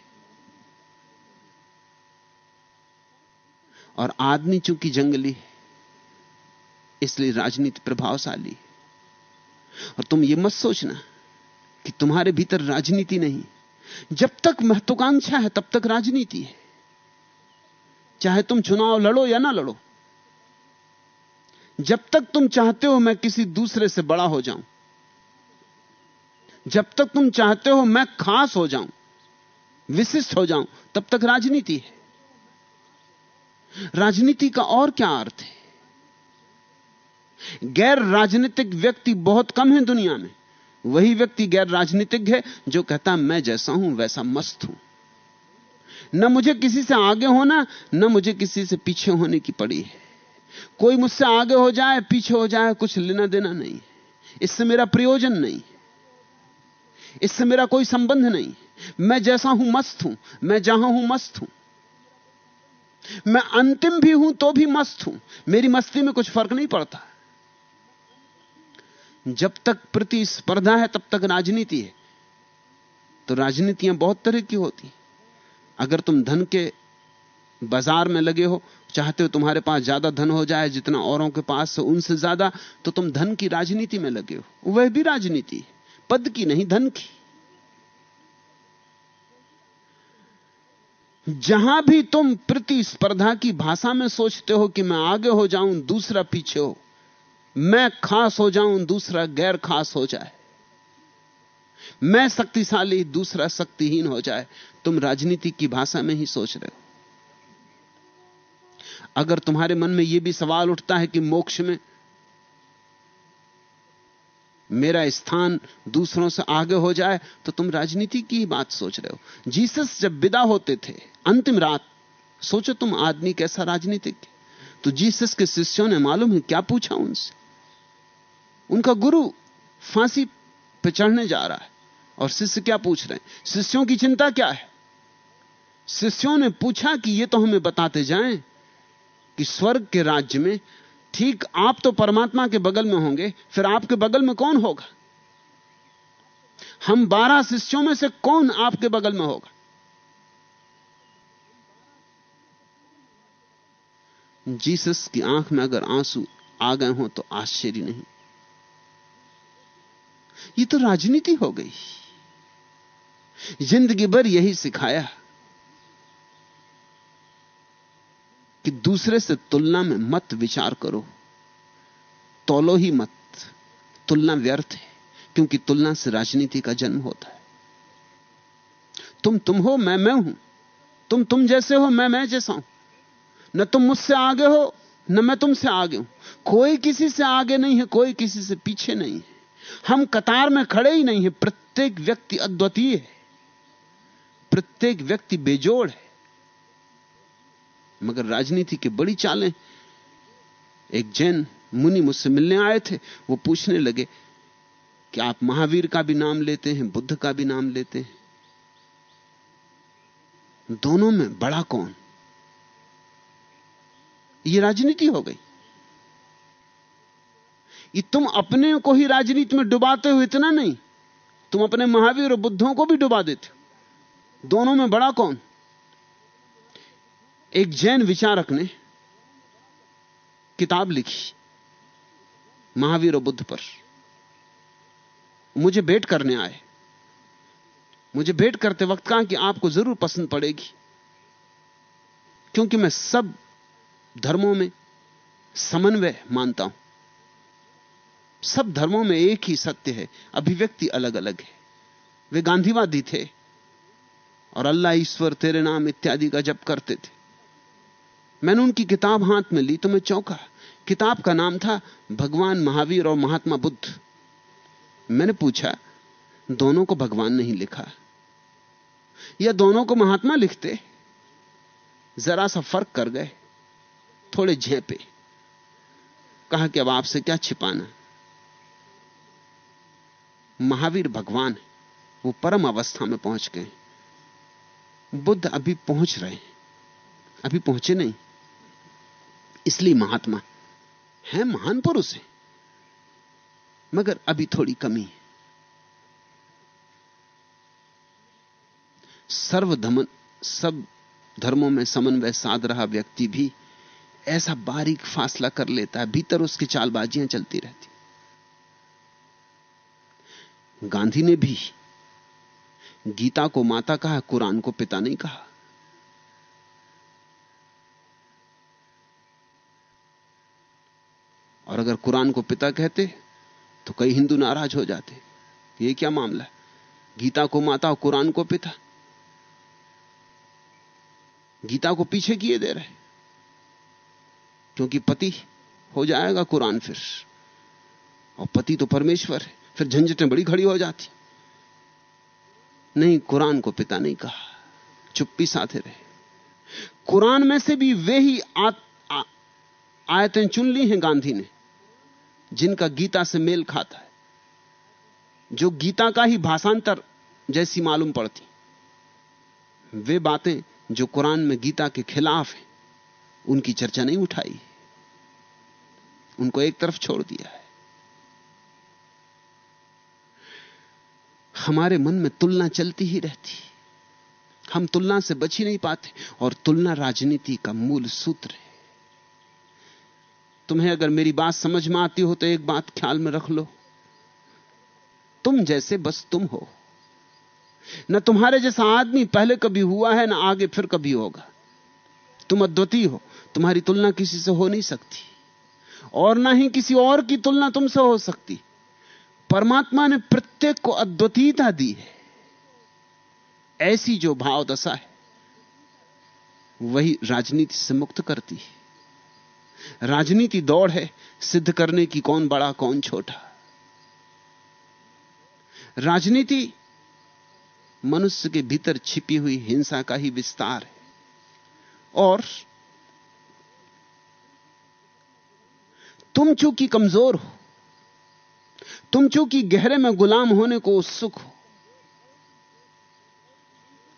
और आदमी चूँकि जंगली है, इसलिए राजनीति प्रभावशाली और तुम ये मत सोचना कि तुम्हारे भीतर राजनीति नहीं। जब तक महत्वाकांक्षा है, तब तक राजनीति है। चाहे तुम चुनाव लड़ो या ना लड़ो, जब तक तुम चाहते हो मैं किसी दूसरे से बड़ा हो जाऊँ जब तक तुम चाहते हो मैं खास हो जाऊँ, विशिष्ट हो जाऊँ, तब तक राजनीति है। राजनीति का और क्या अर्थ है? गैर राजनीतिक व्यक्ति बहुत कम है दुनिया में। वही व्यक्ति गैर राजनीतिक है जो कहता, मैं जैसा हूँ, वैसा मस्त हूँ। न मुझे किसी से आगे होना, न मुझे किसी से पीछे होने की पड़ी है। कोई मुझसे आगे हो जाए, पीछे हो जाए, कुछ लेना देना नहीं इससे मेरा प्रयोजन नहीं इससे मेरा कोई संबंध नहीं। मैं जैसा हूँ मस्त हूँ। मैं जहाँ हूँ मस्त हूँ। मैं अंतिम भी हूँ तो भी मस्त हूँ। मेरी मस्ती में कुछ फ़र्क नहीं पड़ता। जब तक प्रतिस्पर्धा है, तब तक राजनीति है। तो राजनीतियाँ बहुत तरह की होती अगर तुम धन के बाज़ार में लगे हो, चाहते हो तुम्हारे पास ज़्यादा धन हो जाए, जितना औरों के पास हो उनसे ज़्यादा तो तुम धन की राजनीति में लगे हो। वह भी राजनीति है। पद की नहीं, धन की। जहाँ भी तुम प्रतिस्पर्धा की भाषा में सोचते हो कि मैं आगे हो जाऊँ, दूसरा पीछे हो, मैं खास हो जाऊँ, दूसरा गैर खास हो जाए। मैं शक्तिशाली, दूसरा शक्तिहीन हो जाए। तुम राजनीति की भाषा में ही सोच रहे हो। अगर तुम्हारे मन में यह भी सवाल उठता है कि मोक्ष में मेरा स्थान दूसरों से आगे हो जाए तो तुम राजनीति की ही बात सोच रहे हो। जीसस जब विदा होते थे, अंतिम रात, सोचो तुम आदमी कैसा राजनीतिक तो जीसस के शिष्यों ने मालूम है, क्या पूछा उनसे? उनका गुरु फांसी पे चढ़ने जा रहा है। और शिष्य क्या पूछ रहे हैं? शिष्यों की चिंता क्या है? शिष्यों ने पूछा कि ये तो हमें बताते जाएँ कि स्वर्ग के राज्य में ठीक आप तो परमात्मा के बगल में होंगे, फिर आपके बगल में कौन होगा? हम बारह शिष्यों में से कौन आपके बगल में होगा? जीसस की आँख में अगर आँसू आ गए हो तो आश्चर्य नहीं। ये तो राजनीति हो गई। ज़िंदगी भर यही सिखाया। कि दूसरे से तुलना में मत विचार करो। तोलो ही मत। तुलना व्यर्थ है, क्योंकि तुलना से राजनीति का जन्म होता है। तुम तुम हो, मैं मैं हूँ। तुम तुम जैसे हो, मैं मैं जैसा हूँ। न तुम मुझसे आगे हो, न मैं तुमसे आगे हूँ। कोई किसी से आगे नहीं है, कोई किसी से पीछे नहीं है। हम कतार में खड़े ही नहीं है। प्रत्येक व्यक्ति अद्वितीय है। प्रत्येक व्यक्ति बेजोड़ है। मगर राजनीति की बड़ी चालें। एक जैन मुनि मुझसे मिलने आए थे, वो पूछने लगे कि आप महावीर का भी नाम लेते हैं, बुद्ध का भी नाम लेते हैं? दोनों में बड़ा कौन? ये राजनीति हो गई। ये तुम अपने को ही राजनीति में डुबाते हो, इतना नहीं। तुम अपने महावीर और बुद्धों को भी डुबा देते हो। दोनों में बड़ा कौन? एक जैन विचारक ने किताब लिखी महावीर और बुद्ध पर। मुझे भेंट करने आए। मुझे भेंट करते वक्त कहा कि आपको ज़रूर पसंद पड़ेगी, क्योंकि मैं सब धर्मों में समन्वय मानता हूँ। सब धर्मों में एक ही सत्य है, अभिव्यक्ति अलग अलग है। वे गांधीवादी थे और अल्लाह ईश्वर तेरे नाम इत्यादि का जप करते थे। मैंने उनकी किताब हाथ में ली तो मैं चौंका। किताब का नाम था भगवान महावीर और महात्मा बुद्ध। मैंने पूछा, दोनों को भगवान नहीं लिखा? या दोनों को महात्मा लिखते? जरा सा फ़र्क कर गए, थोड़े झेपे। कहा कि अब आपसे क्या छिपाना? महावीर भगवान है वो परम अवस्था में पहुँच गए। बुद्ध अभी पहुँच रहे हैं। अभी पहुँचे नहीं। इसलिए महात्मा है, महान पुरुष है, मगर अभी थोड़ी कमी है। सर्वधमन सब धर्मों में समन्वय साध रहा व्यक्ति भी ऐसा बारीक फासला कर लेता है, भीतर उसकी चालबाजियाँ चलती रहती। गांधी ने भी गीता को माता कहा, कुरान को पिता नहीं कहा। और अगर कुरान को पिता कहते तो कई हिंदू नाराज़ हो जाते। ये क्या मामला है? गीता को माता और कुरान को पिता? गीता को पीछे किए दे रहे? क्योंकि पति हो जाएगा कुरान फिर। और पति तो परमेश्वर है, फिर झंझटें बड़ी खड़ी हो जाती। नहीं, कुरान को पिता नहीं कहा। चुप्पी साथे रहे। कुरान में से भी वे ही आयतें चुन ली हैं गांधी ने। जिनका गीता से मेल खाता है, जो गीता का ही भाषांतर जैसी मालूम पड़ती, वे बातें जो कुरान में गीता के खिलाफ हैं, उनकी चर्चा नहीं उठाई उनको एक तरफ़ छोड़ दिया है। हमारे मन में तुलना चलती ही रहती हम तुलना से बच ही नहीं पाते और तुलना राजनीति का मूल सूत्र है। तुम्हें अगर मेरी बात समझ में आती हो तो एक बात ख्याल में रख लो। तुम जैसे बस तुम हो। न तुम्हारे जैसा आदमी पहले कभी हुआ है, ना आगे फिर कभी होगा। तुम अद्वितीय हो। तुम्हारी तुलना किसी से हो नहीं सकती। और ना ही किसी और की तुलना तुमसे हो सकती। परमात्मा ने प्रत्येक को अद्वितीयता दी है। ऐसी जो भाव दशा है, वही राजनीति से मुक्त करती है। राजनीति दौड़ है, सिद्ध करने की कौन बड़ा, कौन छोटा। राजनीति मनुष्य के भीतर छिपी हुई हिंसा का ही विस्तार है। और तुम चूँकि कमज़ोर हो, तुम चूँकि गहरे में गुलाम होने को उत्सुक हो,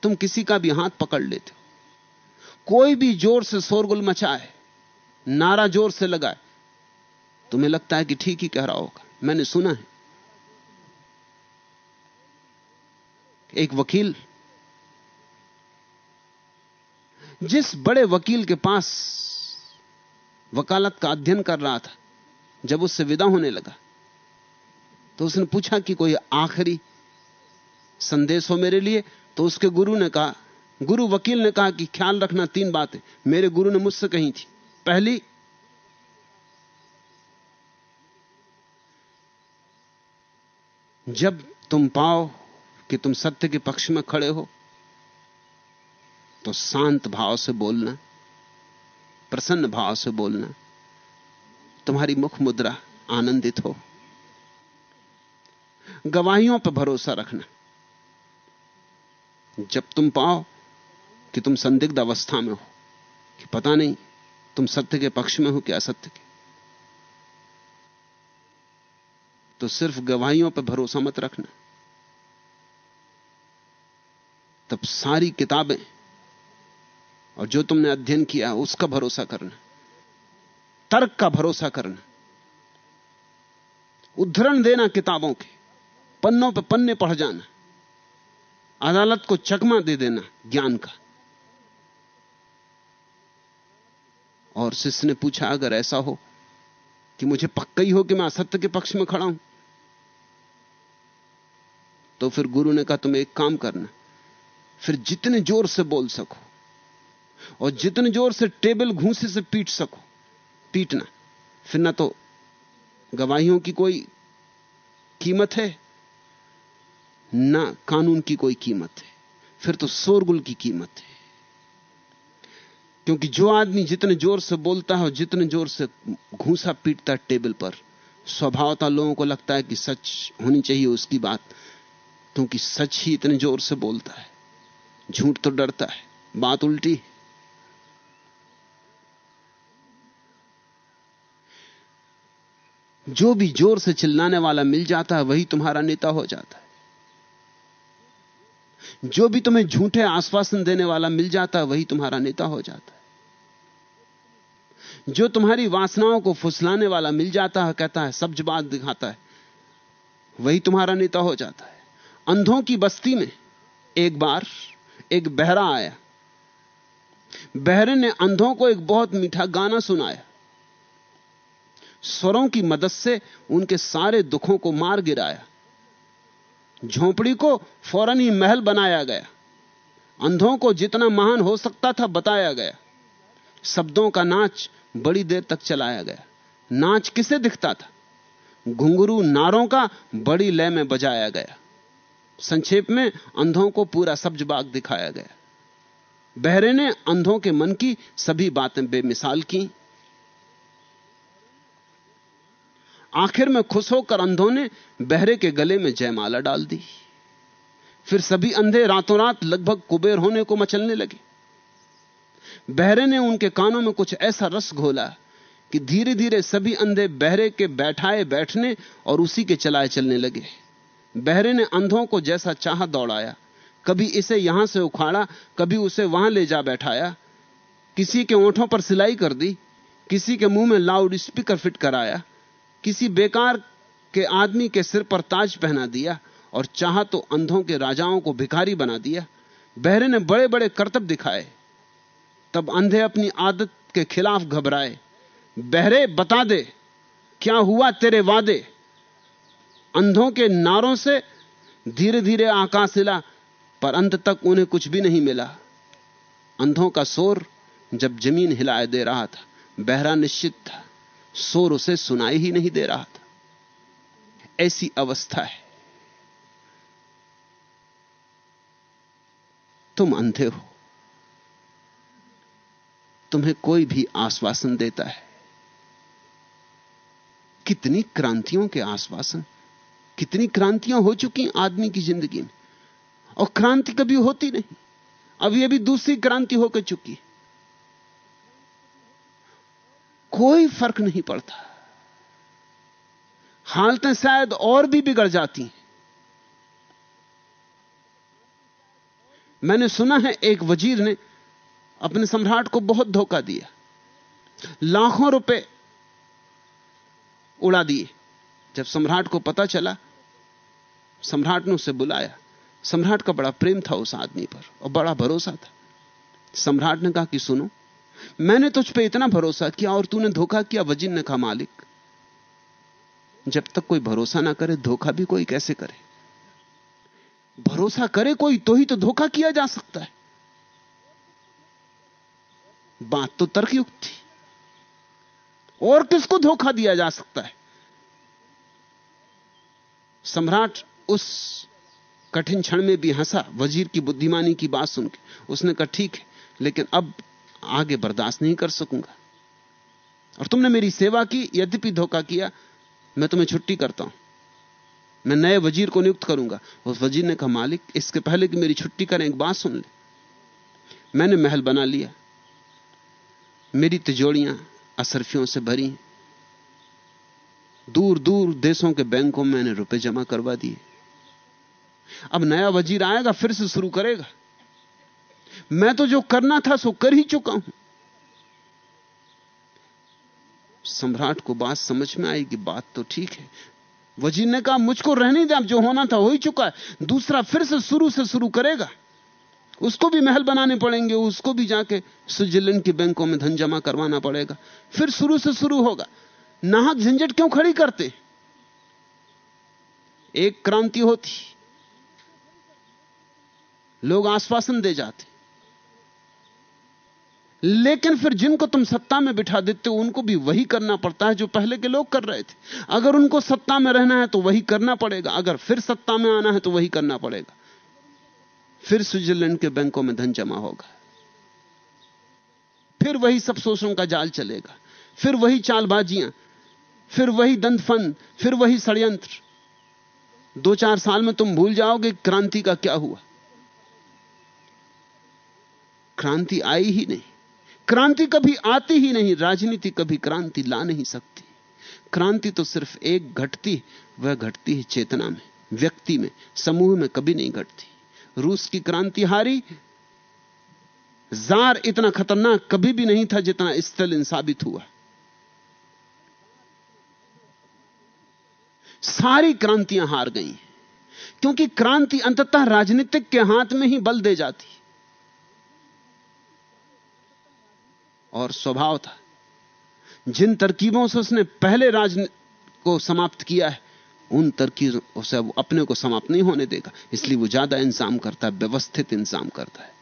तुम किसी का भी हाथ पकड़ लेते हो। कोई भी ज़ोर से शोरगुल मचाए नारा ज़ोर से लगाए। तुम्हें लगता है कि ठीक ही कह रहा होगा। मैंने सुना है। एक वकील, जिस बड़े वकील के पास वकालत का अध्ययन कर रहा था, जब उससे विदा होने लगा तो उसने पूछा कि कोई आखिरी संदेश हो मेरे लिए? तो उसके गुरु ने कहा, गुरु वकील ने कहा कि ख्याल रखना तीन बातें। मेरे गुरु ने मुझसे कही थी पहली जब तुम पाओ कि तुम सत्य के पक्ष में खड़े हो तो शांत भाव से बोलना, प्रसन्न भाव से बोलना, तुम्हारी मुख मुद्रा आनंदित हो। गवाहियों पर भरोसा रखना। जब तुम पाओ कि तुम संदिग्ध अवस्था में हो, कि पता नहीं तुम सत्य के पक्ष में हो कि असत्य के? तो सिर्फ़ गवाहियों पर भरोसा मत रखना। तब सारी किताबें और जो तुमने अध्ययन किया, उसका भरोसा करना। तर्क का भरोसा करना। उद्धरण देना किताबों के। पन्नों पर पन्ने पढ़ जाना। अदालत को चकमा दे देना ज्ञान का। और शिष्य ने पूछा, अगर ऐसा हो कि मुझे पक्का ही हो कि मैं असत्य के पक्ष में खड़ा हूँ? तो फिर गुरु ने कहा, तुम एक काम करना, फिर जितने ज़ोर से बोल सको और जितने ज़ोर से टेबल घूसे से पीट सको, पीटना। फिर ना तो गवाहियों की कोई कीमत है, ना कानून की कोई कीमत है, फिर तो शोरगुल की कीमत है। क्योंकि जो आदमी जितने ज़ोर से बोलता है और जितने ज़ोर से घूसा पीटता है टेबल पर, स्वभावता लोगों को लगता है कि सच होनी चाहिए उसकी बात। क्योंकि सच ही इतने ज़ोर से बोलता है। झूठ तो डरता है। बात उल्टी जो भी ज़ोर से चिल्लाने वाला मिल जाता है, वही तुम्हारा नेता हो जाता है। जो भी तुम्हें झूठे आश्वासन देने वाला मिल जाता है, वही तुम्हारा नेता हो जाता है। जो तुम्हारी वासनाओं को फुसलाने वाला मिल जाता है, कहता है सब्ज बात दिखाता है, वही तुम्हारा नेता हो जाता है। अंधों की बस्ती में एक बार एक बहरा आया। बहरे ने अंधों को एक बहुत मीठा गाना सुनाया। स्वरों की मदद से उनके सारे दुखों को मार गिराया। झोंपड़ी को फ़ौरन ही महल बनाया गया। अंधों को जितना महान हो सकता था बताया गया। शब्दों का नाच बड़ी देर तक चलाया गया। नाच किसे दिखता था? घुंघरू नारों का बड़ी लय में बजाया गया। संक्षेप में, अंधों को पूरा सब्ज बाग दिखाया गया। बहरे ने अंधों के मन की सभी बातें बेमिसाल की। आखिर में खुश होकर अंधों ने बहरे के गले में जयमाला डाल दी। फिर सभी अंधे रातों रात लगभग कुबेर होने को मचलने लगे। बहरे ने उनके कानों में कुछ ऐसा रस घोला कि धीरे धीरे सभी अंधे बहरे के बैठाए बैठने और उसी के चलाए चलने लगे। बहरे ने अंधों को जैसा चाह दौड़ाया, कभी इसे यहाँ से उखाड़ा, कभी उसे वहाँ ले जा बैठाया। किसी के ओंठों पर सिलाई कर दी, किसी के मुँह में लाउड स्पीकर फिट कराया। किसी बेकार के आदमी के सिर पर ताज पहना दिया और चाह तो अंधों के राजाओं को भिखारी बना दिया। बहरे ने बड़े बड़े करतब दिखाए। तब अंधे अपनी आदत के खिलाफ घबराए। बहरे, बता दे, क्या हुआ तेरे वादे? अंधों के नारों से धीरे धीरे आकाश हिला, पर अंत तक उन्हें कुछ भी नहीं मिला। अंधों का शोर जब ज़मीन हिलाए दे रहा था, बहरा निश्चित था। शोर उसे सुनाई ही नहीं दे रहा था। ऐसी अवस्था है। तुम अंधे हो। तुम्हें कोई भी आश्वासन देता है। कितनी क्रांतियों के आश्वासन, कितनी क्रांतियाँ हो चुकी आदमी की ज़िंदगी में। और क्रांति कभी होती नहीं। अभी अभी दूसरी क्रांति होकर चुकी कोई फ़र्क नहीं पड़ता। हालतें शायद और भी बिगड़ जाती हैं। मैंने सुना है एक वज़ीर ने अपने सम्राट को बहुत धोखा दिया। लाखों रुपए उड़ा दिए। जब सम्राट को पता चला, सम्राट ने उसे बुलाया। सम्राट का बड़ा प्रेम था उस आदमी पर और बड़ा भरोसा था। सम्राट ने कहा कि सुनो मैंने तुझ पे इतना भरोसा किया और तूने धोखा किया वज़ीर ने कहा, मालिक, जब तक कोई भरोसा ना करे, धोखा भी कोई कैसे करे? भरोसा करे कोई तो ही तो धोखा किया जा सकता है। बात तो तर्कयुक्त थी। और किसको धोखा दिया जा सकता है? सम्राट उस कठिन क्षण में भी हंसा, वज़ीर की बुद्धिमानी की बात सुनकर उसने कहा, ठीक है, लेकिन अब आगे बर्दाश्त नहीं कर सकूँगा। और तुमने मेरी सेवा की, यद्यपि धोखा किया, मैं तुम्हें छुट्टी करता हूँ। मैं नए वज़ीर को नियुक्त करूँगा। उस वज़ीर ने कहा, मालिक, इसके पहले कि मेरी छुट्टी करें, एक बात सुन ले। मैंने महल बना लिया। मेरी तिजोड़ियाँ असरफियों से भरी दूर दूर देशों के बैंकों में मैंने रुपए जमा करवा दिए। अब नया वज़ीर आएगा, फिर से शुरू करेगा। मैं तो जो करना था सो कर ही चुका हूँ। सम्राट को बात समझ में आई कि बात तो ठीक है। वज़ीर ने कहा, मुझको रहने दे, अब जो होना था हो ही चुका है। दूसरा फिर से शुरू से शुरू करेगा। उसको भी महल बनाने पड़ेंगे, उसको भी जाके स्विट्जरलैंड के बैंकों में धन जमा करवाना पड़ेगा। फिर शुरू से शुरू होगा। नाहक झंझट क्यों खड़ी करते? एक क्रांति होती। लोग आश्वासन दे जाते। लेकिन फिर जिनको तुम सत्ता में बिठा देते हो, उनको भी वही करना पड़ता है जो पहले के लोग कर रहे थे। अगर उनको सत्ता में रहना है तो वही करना पड़ेगा। अगर फिर सत्ता में आना है तो वही करना पड़ेगा। फिर स्विट्जरलैंड के बैंकों में धन जमा होगा। फिर वही सब शोषण का जाल चलेगा। फिर वही चालबाजियाँ, फिर वही दंतफन फिर वही षड्यंत्र। दो चार साल में तुम भूल जाओगे क्रांति का क्या हुआ। क्रांति आई ही नहीं। क्रांति कभी आती ही नहीं, राजनीति कभी क्रांति ला नहीं सकती। क्रांति तो सिर्फ़ एक घटती वह घटती है चेतना में, व्यक्ति में, समूह में कभी नहीं घटती। रूस की क्रांति हारी, जार इतना खतरनाक कभी भी नहीं था जितना स्टेलिन साबित हुआ। सारी क्रांतियाँ हार गई, क्योंकि क्रांति अंततः राजनीतिक के हाथ में ही बल दे जाती। और स्वभाव था। जिन तरकीबों से उसने पहले राज को समाप्त किया है, उन तरकीबों से अपने को समाप्त नहीं होने देगा। इसलिए वो ज़्यादा इंतज़ाम करता है, व्यवस्थित इंतज़ाम करता है।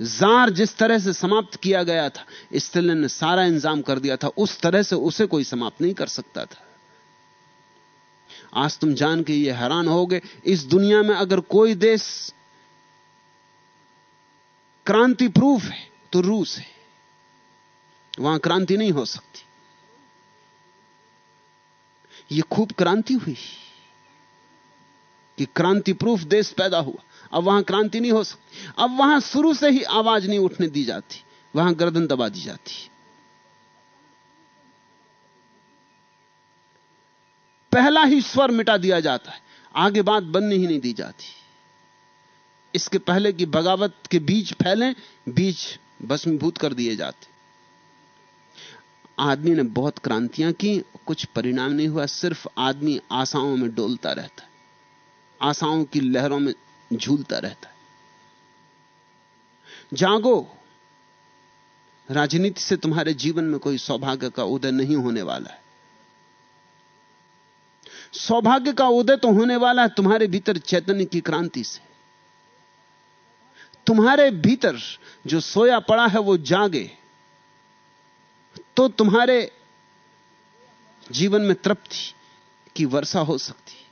जार जिस तरह से समाप्त किया गया था स्टेलिन ने सारा इंतज़ाम कर दिया था, उस तरह से उसे कोई समाप्त नहीं कर सकता था। आज तुम जान के ये हैरान होगे, इस दुनिया में अगर कोई देश क्रांति प्रूफ है तो रूस है। वहाँ क्रांति नहीं हो सकती। ये खूब क्रांति हुई कि क्रांति प्रूफ देश पैदा हुआ। अब वहाँ क्रांति नहीं हो सकती। अब वहाँ शुरू से ही आवाज़ नहीं उठने दी जाती। वहाँ गर्दन दबा दी जाती। पहला ही स्वर मिटा दिया जाता है। आगे बात बनने ही नहीं दी जाती। इसके पहले कि बगावत के बीज फैलें, बीज भस्मीभूत कर दिए जाते। आदमी ने बहुत क्रांतियाँ की, कुछ परिणाम नहीं हुआ, सिर्फ़ आदमी आशाओं में डोलता रहता है। आशाओं की लहरों में झूलता रहता है। जागो। राजनीति से तुम्हारे जीवन में कोई सौभाग्य का उदय नहीं होने वाला है। सौभाग्य का उदय तो होने वाला है तुम्हारे भीतर चैतन्य की क्रांति से। तुम्हारे भीतर जो सोया पड़ा है वो जागे। तो तुम्हारे जीवन में तृप्ति की वर्षा हो सकती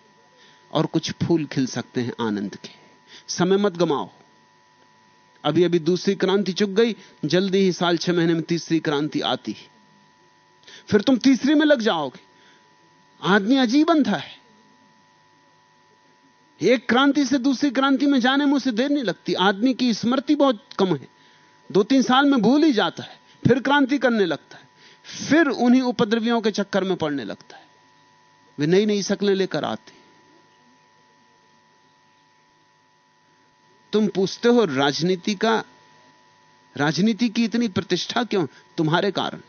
और कुछ फूल खिल सकते हैं आनंद के। समय मत गमाओ। अभी अभी दूसरी क्रांति चुक गई, जल्दी ही साल छह महीने में तीसरी क्रांति आती फिर तुम तीसरी में लग जाओगे। आदमी अजीब अंधा है। एक क्रांति से दूसरी क्रांति में जाने में उसे देर नहीं लगती। आदमी की स्मृति बहुत कम है। दो तीन साल में भूल ही जाता है। फिर क्रांति करने लगता है। फिर उन्हीं उपद्रवियों के चक्कर में पड़ने लगता है। वे नई नई शक्लें लेकर आते तुम पूछते हो, राजनीति का, राजनीति की इतनी प्रतिष्ठा क्यों? तुम्हारे कारण।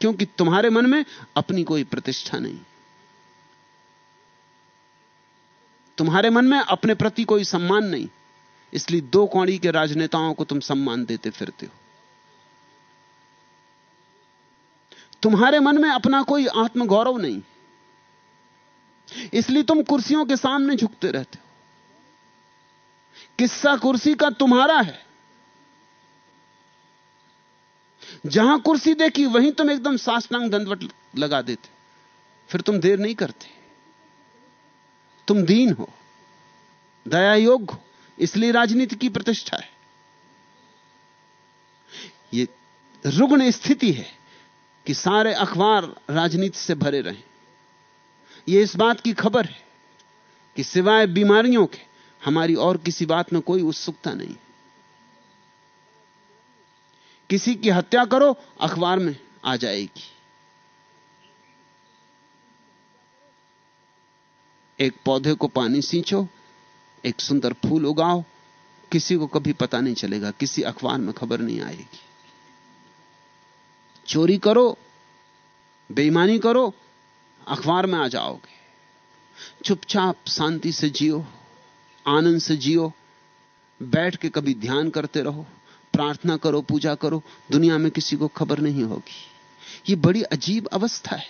क्योंकि तुम्हारे मन में अपनी कोई प्रतिष्ठा नहीं। तुम्हारे मन में अपने प्रति कोई सम्मान नहीं। इसलिए दो कौड़ी के राजनेताओं को तुम सम्मान देते फिरते हो। तुम्हारे मन में अपना कोई आत्मगौरव नहीं। इसलिए तुम कुर्सियों के सामने झुकते रहते हो। किस्सा कुर्सी का तुम्हारा है। जहाँ कुर्सी देखी, वहीं तुम एकदम साष्टांग दंडवट लगा देते। फिर तुम देर नहीं करते। तुम दीन हो। दया योग्य हो। इसलिए राजनीति की प्रतिष्ठा है। यह रुग्ण स्थिति है। कि सारे अखबार राजनीति से भरे रहे। यह इस बात की खबर है कि सिवाय बीमारियों के हमारी और किसी बात में कोई उत्सुकता नहीं। किसी की हत्या करो, अखबार में आ जाएगी। एक पौधे को पानी सींचो, एक सुंदर फूल उगाओ, किसी को कभी पता नहीं चलेगा, किसी अखबार में खबर नहीं आएगी। चोरी करो, बेईमानी करो, अखबार में आ जाओगे। चुपचाप शांति से जियो, आनंद से जियो, बैठ के कभी ध्यान करते रहो, प्रार्थना करो, पूजा करो, दुनिया में किसी को खबर नहीं होगी। ये बड़ी अजीब अवस्था है।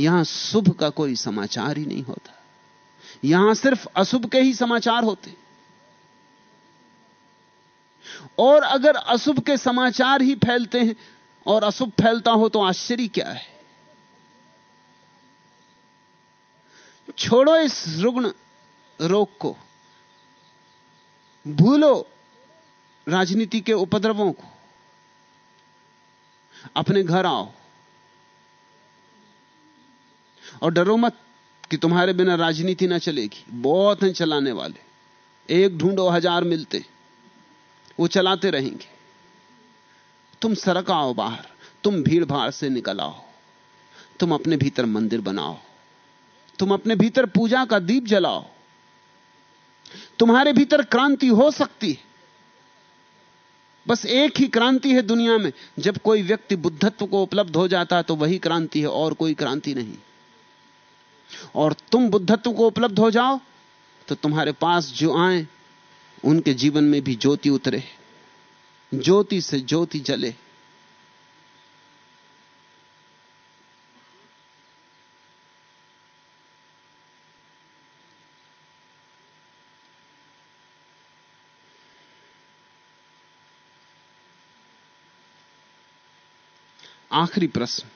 यहाँ शुभ का कोई समाचार ही नहीं होता। यहाँ सिर्फ़ अशुभ के ही समाचार होते। और अगर अशुभ के समाचार ही फैलते हैं और अशुभ फैलता हो तो आश्चर्य क्या है? छोड़ो इस रुग्ण रोग को। भूलो राजनीति के उपद्रवों को। अपने घर आओ। और डरो मत कि तुम्हारे बिना राजनीति ना चलेगी। बहुत हैं चलाने वाले। एक ढूंढो, हज़ार मिलते। वो चलाते रहेंगे। तुम सड़क आओ बाहर, तुम भीड़ भाड़ से निकल आओ। तुम अपने भीतर मंदिर बनाओ। तुम अपने भीतर पूजा का दीप जलाओ। तुम्हारे भीतर क्रांति हो सकती है। बस एक ही क्रांति है दुनिया में। जब कोई व्यक्ति बुद्धत्व को उपलब्ध हो जाता है तो वही क्रांति है, और कोई क्रांति नहीं। और तुम बुद्धत्व को उपलब्ध हो जाओ तो तुम्हारे पास जो आए, उनके जीवन में भी ज्योति उतरे। ज्योति से ज्योति जले। आखिरी प्रश्न।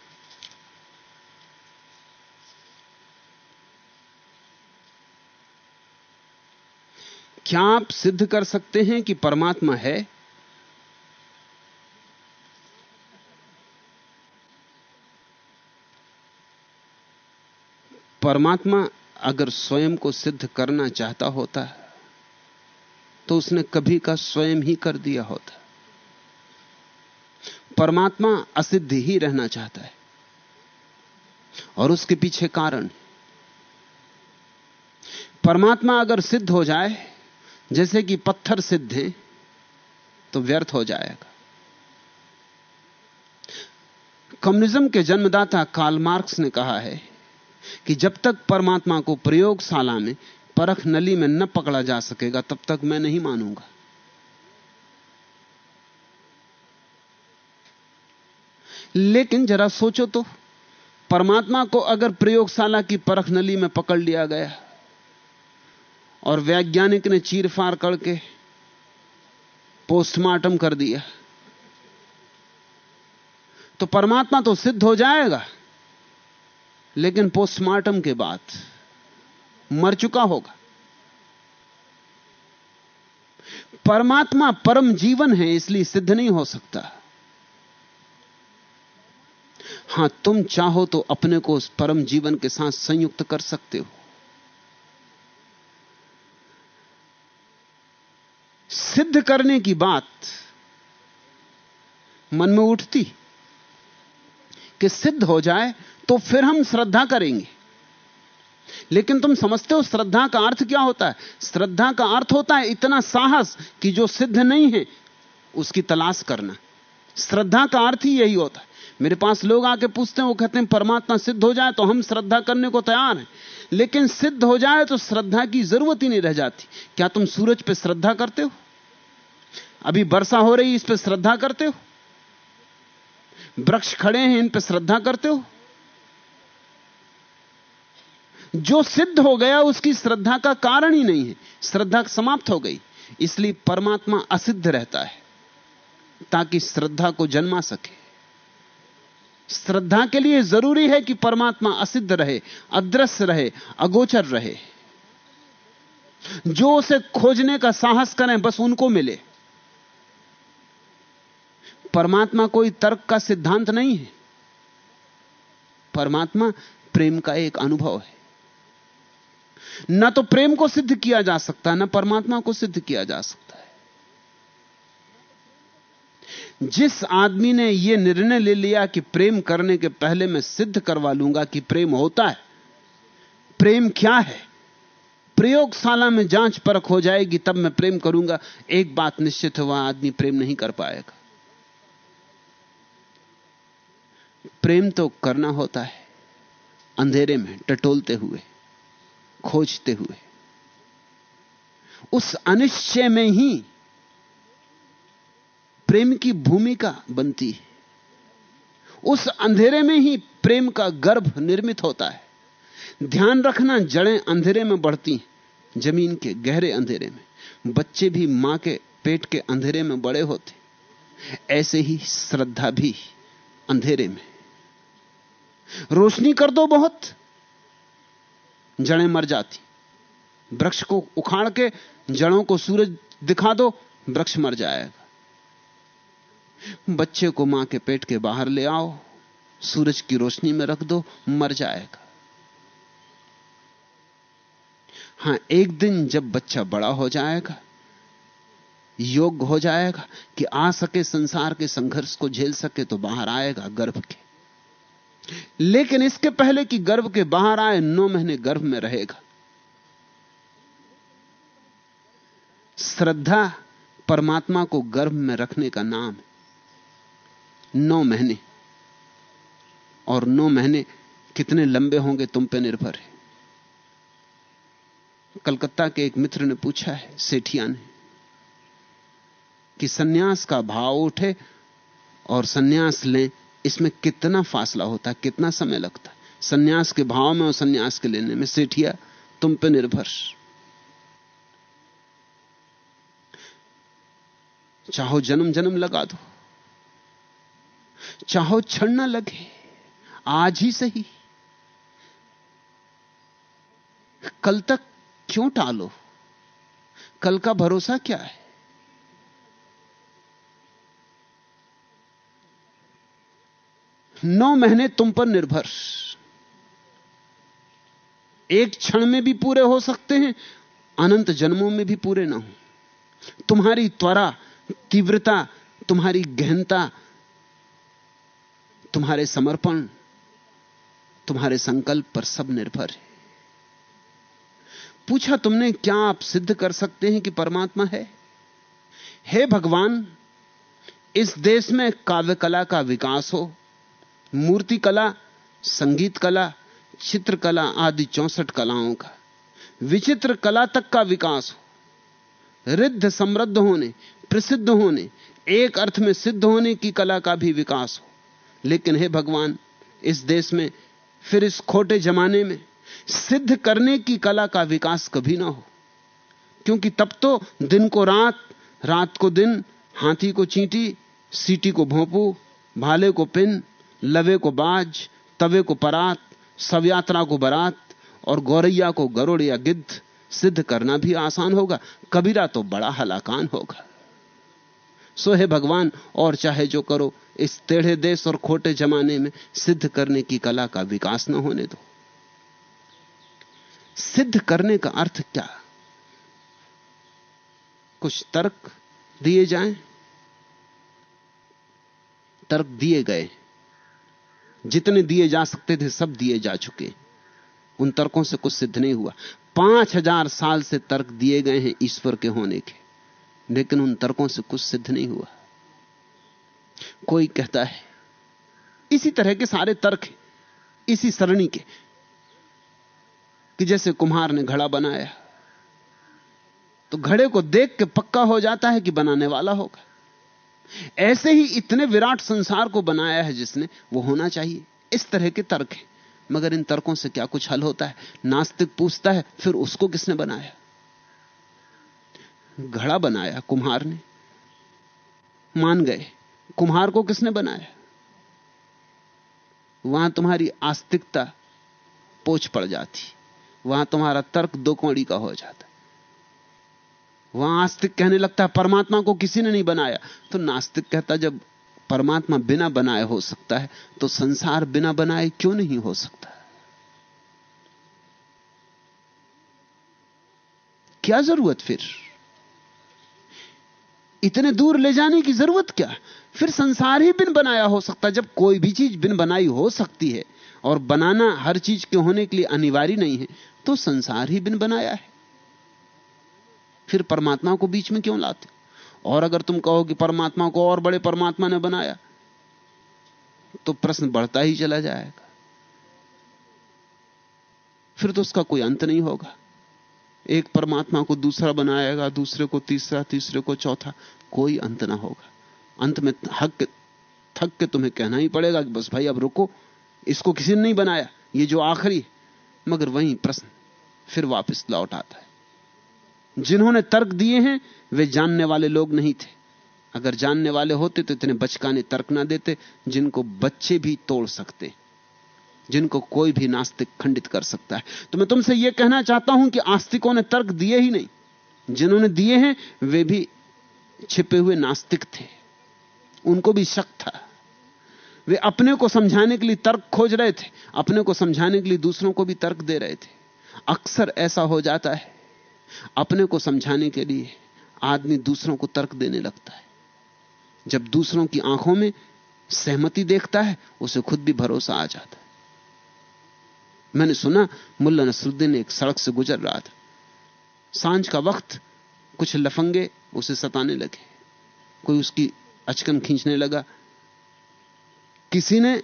क्या आप सिद्ध कर सकते हैं कि परमात्मा है? परमात्मा अगर स्वयं को सिद्ध करना चाहता होता तो उसने कभी का स्वयं ही कर दिया होता। परमात्मा असिद्ध ही रहना चाहता है। और उसके पीछे कारण। परमात्मा अगर सिद्ध हो जाए, जैसे कि पत्थर सिद्ध है तो व्यर्थ हो जाएगा। कम्युनिज्म के जन्मदाता कार्ल मार्क्स ने कहा है कि जब तक परमात्मा को प्रयोगशाला में, परख नली में न पकड़ा जा सकेगा, तब तक मैं नहीं मानूँगा। लेकिन जरा सोचो तो परमात्मा को अगर प्रयोगशाला की परख नली में पकड़ लिया गया, और वैज्ञानिक ने चीरफार करके पोस्टमार्टम कर दिया तो परमात्मा तो सिद्ध हो जाएगा। लेकिन पोस्टमार्टम के बाद मर चुका होगा। परमात्मा परम जीवन है, इसलिए सिद्ध नहीं हो सकता। हाँ, तुम चाहो तो अपने को उस परम जीवन के साथ संयुक्त कर सकते हो। सिद्ध करने की बात मन में उठती। कि सिद्ध हो जाए तो फिर हम श्रद्धा करेंगे। लेकिन तुम समझते हो, श्रद्धा का अर्थ क्या होता है? श्रद्धा का अर्थ होता है इतना साहस कि जो सिद्ध नहीं है, उसकी तलाश करना। श्रद्धा का अर्थ ही यही होता है। मेरे पास लोग आके पूछते हैं, वो कहते हैं, परमात्मा सिद्ध हो जाए तो हम श्रद्धा करने को तैयार हैं। लेकिन सिद्ध हो जाए तो श्रद्धा की ज़रूरत ही नहीं रह जाती। क्या तुम सूरज पर श्रद्धा करते हो? अभी वर्षा हो रही इस पर श्रद्धा करते हो? वृक्ष खड़े हैं, इन पर श्रद्धा करते हो? जो सिद्ध हो गया, उसकी श्रद्धा का कारण ही नहीं है। श्रद्धा समाप्त हो गई। इसलिए परमात्मा असिद्ध रहता है, ताकि श्रद्धा को जन्मा सके। श्रद्धा के लिए ज़रूरी है कि परमात्मा असिद्ध रहे, अदृश्य रहे, अगोचर रहे। जो उसे खोजने का साहस करें, बस उनको मिले। परमात्मा कोई तर्क का सिद्धांत नहीं है। परमात्मा प्रेम का एक अनुभव है। न तो प्रेम को सिद्ध किया जा सकता है, न परमात्मा को सिद्ध किया जा सकता है। जिस आदमी ने यह निर्णय ले लिया कि प्रेम करने के पहले मैं सिद्ध करवा लूँगा कि प्रेम होता है, प्रेम क्या है? प्रयोगशाला में जाँच परख हो जाएगी, तब मैं प्रेम करूँगा। एक बात निश्चित है, वह आदमी प्रेम नहीं कर पाएगा। प्रेम तो करना होता है, अंधेरे में टटोलते हुए, खोजते हुए। उस अनिश्चय में ही प्रेम की भूमिका बनती है। उस अंधेरे में ही प्रेम का गर्भ निर्मित होता है। ध्यान रखना जड़ें अंधेरे में बढ़ती हैं, ज़मीन के गहरे अंधेरे में। बच्चे भी माँ के पेट के अंधेरे में बड़े होते ऐसे ही श्रद्धा भी अंधेरे में। रोशनी कर दो बहुत। जड़ें मर जाती। वृक्ष को उखाड़ के जड़ों को सूरज दिखा दो, वृक्ष मर जाएगा। बच्चे को माँ के पेट के बाहर ले आओ, सूरज की रोशनी में रख दो, मर जाएगा। हाँ, एक दिन जब बच्चा बड़ा हो जाएगा, योग्य हो जाएगा कि आ सके संसार के संघर्ष को झेल सके तो बाहर आएगा गर्भ के। लेकिन इसके पहले कि गर्भ के बाहर आए, नौ महीने गर्भ में रहेगा। श्रद्धा परमात्मा को गर्भ में रखने का नाम है। नौ महीने। और नौ महीने कितने लंबे होंगे तुम पे निर्भर है। कलकत्ता के एक मित्र ने पूछा है, सेठिया ने, कि सन्यास का भाव उठे और सन्यास लें इसमें कितना फासला होता कितना समय लगता सन्यास के भाव में और सन्यास के लेने में सेठिया तुम पे निर्भर चाहो जन्म जन्म लगा दो, चाहो क्षण न लगे, आज ही सही। कल तक क्यों टालो? कल का भरोसा क्या है? नौ महीने तुम पर निर्भर। एक क्षण में भी पूरे हो सकते हैं, अनंत जन्मों में भी पूरे ना हो। तुम्हारी त्वरा, तीव्रता, तुम्हारी गहनता, तुम्हारे समर्पण, तुम्हारे संकल्प पर सब निर्भर है। पूछा तुमने, क्या आप सिद्ध कर सकते हैं कि परमात्मा है? हे भगवान, इस देश में काव्य कला का विकास हो मूर्ति कला, संगीत कला, चित्रकला आदि चौसठ कलाओं का। विचित्र कला तक का विकास हो। रिद्ध समृद्ध होने, प्रसिद्ध होने, एक अर्थ में सिद्ध होने की कला का भी विकास हो। लेकिन हे भगवान, इस देश में, फिर इस खोटे जमाने में, सिद्ध करने की कला का विकास कभी ना हो। क्योंकि तब तो दिन को रात रात को दिन, हाथी को चींटी, सीटी को भोंपू, भाले को पिन लवे को बाज, तवे को परात, सवयात्रा को बरात और गौरैया को गरुड़ या गिद्ध सिद्ध करना भी आसान होगा, कबीरा तो बड़ा हलाकान होगा। सो है भगवान, और चाहे जो करो, इस टेढ़े देश और खोटे जमाने में सिद्ध करने की कला का विकास न होने दो। सिद्ध करने का अर्थ क्या? कुछ तर्क दिए जाएँ? तर्क दिए गए। जितने दिए जा सकते थे, सब दिए जा चुके। उन तर्कों से कुछ सिद्ध नहीं हुआ। पाँच हज़ार साल से तर्क दिए गए हैं ईश्वर के होने के, लेकिन उन तर्कों से कुछ सिद्ध नहीं हुआ। कोई कहता है, इसी तरह के सारे तर्क इसी सरणी के, कि जैसे कुम्हार ने घड़ा बनाया तो घड़े को देख के पक्का हो जाता है कि बनाने वाला होगा। ऐसे ही इतने विराट संसार को बनाया है जिसने, वो होना चाहिए। इस तरह के तर्क हैं। मगर इन तर्कों से क्या कुछ हल होता है? नास्तिक पूछता है, फिर उसको किसने बनाया? घड़ा बनाया कुम्हार ने। मान गए, कुम्हार को किसने बनाया? वहाँ तुम्हारी आस्तिकता पोछ पड़ जाती। वहाँ तुम्हारा तर्क दो कौड़ी का हो जाता। वहाँ आस्तिक कहने लगता है, परमात्मा को किसी ने नहीं बनाया। तो नास्तिक कहता, जब परमात्मा बिना बनाए हो सकता है तो संसार बिना बनाए क्यों नहीं हो सकता? क्या ज़रूरत फिर? इतने दूर ले जाने की ज़रूरत क्या? फिर संसार ही बिन बनाया हो सकता, जब कोई भी चीज़ बिन बनाई हो सकती है, और बनाना हर चीज़ के होने के लिए अनिवार्य नहीं है तो संसार ही बिन बनाया है। फिर परमात्मा को बीच में क्यों लाते? और अगर तुम कहो कि परमात्मा को और बड़े परमात्मा ने बनाया तो प्रश्न बढ़ता ही चला जाएगा। फिर तो उसका कोई अंत नहीं होगा। एक परमात्मा को दूसरा बनाएगा, दूसरे को तीसरा, तीसरे को चौथा, कोई अंत ना होगा। अंत में हक थक के तुम्हें कहना ही पड़ेगा कि बस भाई अब रुको, इसको किसी ने नहीं बनाया, ये जो आखिरी मगर वही प्रश्न फिर वापस लौट आता है। जिन्होंने तर्क दिए हैं, वे जानने वाले लोग नहीं थे। अगर जानने वाले होते तो इतने बचकाने तर्क ना देते, जिनको बच्चे भी तोड़ सकते, जिनको कोई भी नास्तिक खंडित कर सकता है। तो मैं तुमसे यह कहना चाहता हूँ कि आस्तिकों ने तर्क दिए ही नहीं। जिन्होंने दिए हैं, वे भी छिपे हुए नास्तिक थे। उनको भी शक था। वे अपने को समझाने के लिए तर्क खोज रहे थे, अपने को समझाने के लिए दूसरों को भी तर्क दे रहे थे। अक्सर ऐसा हो जाता है। अपने को समझाने के लिए आदमी दूसरों को तर्क देने लगता है। जब दूसरों की आँखों में सहमति देखता है, उसे खुद भी भरोसा आ जाता है। मैंने सुना, मुल्ला नसरुद्दीन एक सड़क से गुजर रहा था। साँझ का वक्त, कुछ लफंगे उसे सताने लगे। कोई उसकी अचकन खींचने लगा। किसी ने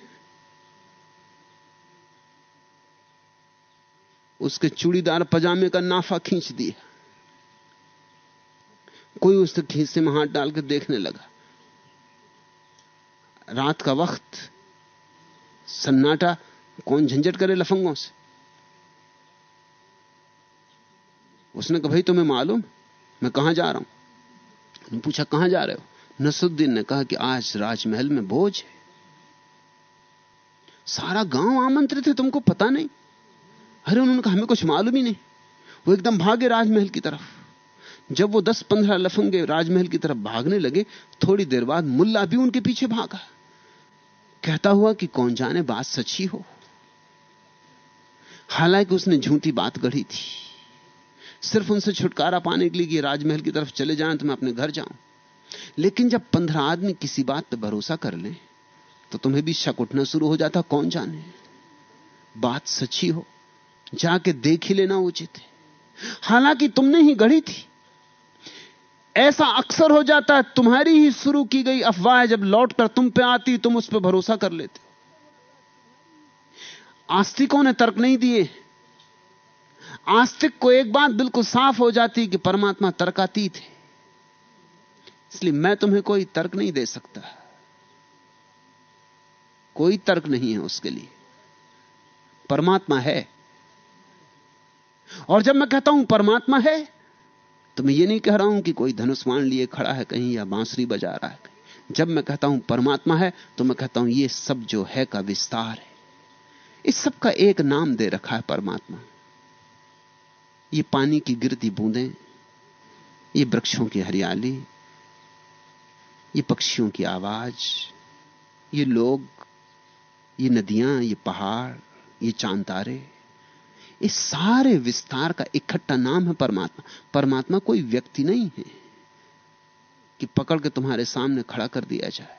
उसके चूड़ीदार पजामे का नाफा खींच दिया। कोई उसके खींचे में हाथ डालकर देखने लगा। रात का वक्त, सन्नाटा कौन झंझट करे लफंगों से? उसने कहा, भाई तुम्हें मालूम, मैं कहाँ जा रहा हूँ? पूछा, कहाँ जा रहे हो? नसुद्दीन ने कहा कि आज राजमहल में भोज है। सारा गाँव आमंत्रित है, तुमको पता नहीं। अरे उन्होंने कहा, हमें कुछ मालूम ही नहीं। वो एकदम भागे राजमहल की तरफ़। जब वो दस पंद्रह लफंगे राजमहल की तरफ़ भागने लगे, थोड़ी देर बाद मुल्ला भी उनके पीछे भागा। कहता हुआ कि कौन जाने बात सच्ची हो। हालाँकि उसने झूठी बात गढ़ी थी। सिर्फ़ उनसे छुटकारा पाने के लिए कि राजमहल की तरफ़ चले जाएँ तो मैं अपने घर जाऊँ। लेकिन जब पंद्रह आदमी किसी बात पर भरोसा कर ले तो तुम्हें भी शक उठना शुरू हो जाता, कौन जाने? बात सच्ची हो। जाके देख ही लेना उचित है। हालाँकि तुमने ही गढ़ी थी। ऐसा अक्सर हो जाता है, तुम्हारी ही शुरू की गई अफवाह जब लौट कर तुम पे आती, तुम उस पर भरोसा कर लेते। आस्तिकों ने तर्क नहीं दिए। आस्तिक को एक बात बिल्कुल साफ़ हो जाती कि परमात्मा तर्कातीत है। इसलिए मैं तुम्हें कोई तर्क नहीं दे सकता। कोई तर्क नहीं है उसके लिए। परमात्मा है। और जब मैं कहता हूँ परमात्मा है तो मैं ये नहीं कह रहा हूँ कि कोई धनुष्वाण लिए खड़ा है कहीं या बांसुरी बजा रहा है जब मैं कहता हूँ परमात्मा है तो मैं कहता हूँ ये सब जो है का विस्तार है। इस सब का एक नाम दे रखा है परमात्मा। ये पानी की गिरती बूंदें, ये वृक्षों की हरियाली, ये पक्षियों की आवाज़, ये लोग, ये नदियाँ, ये पहाड़, ये चाँद तारे। इस सारे विस्तार का इकट्ठा नाम है परमात्मा। परमात्मा कोई व्यक्ति नहीं है कि पकड़ के तुम्हारे सामने खड़ा कर दिया जाए।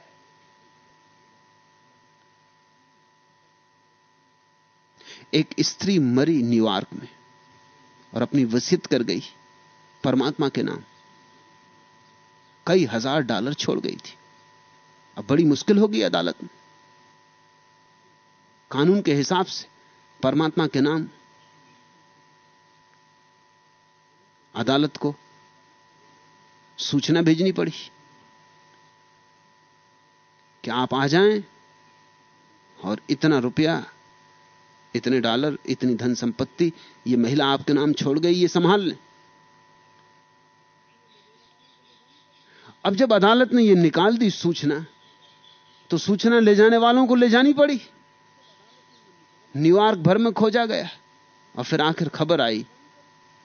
एक स्त्री मरी न्यूयॉर्क में और अपनी वसीयत कर गई परमात्मा के नाम। कई हज़ार डॉलर छोड़ गई थी। अब बड़ी मुश्किल होगी अदालत में। कानून के हिसाब से परमात्मा के नाम अदालत को सूचना भेजनी पड़ी कि आप आ जाएँ और इतना रुपया, इतने डॉलर, इतनी धन संपत्ति, ये महिला आपके नाम छोड़ गई, ये संभाल लें। अब जब अदालत ने ये निकाल दी सूचना तो सूचना ले जाने वालों को ले जानी पड़ी। न्यूयॉर्क भर में खोजा गया और फिर आखिर खबर आई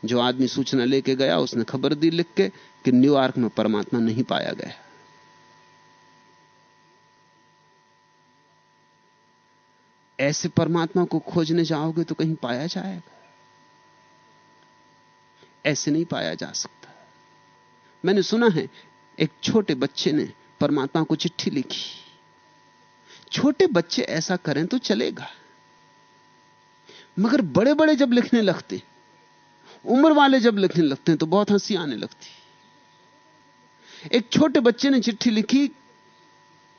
जो आदमी सूचना लेके गया, उसने खबर दी लिख के कि न्यूयॉर्क में परमात्मा नहीं पाया गया। ऐसे परमात्मा को खोजने जाओगे तो कहीं पाया जाएगा। ऐसे नहीं पाया जा सकता। मैंने सुना है, एक छोटे बच्चे ने परमात्मा को चिट्ठी लिखी। छोटे बच्चे ऐसा करें तो चलेगा। मगर बड़े बड़े जब लिखने लगते उम्र वाले जब लिखने लगते हैं तो बहुत हँसी आने लगती एक छोटे बच्चे ने चिट्ठी लिखी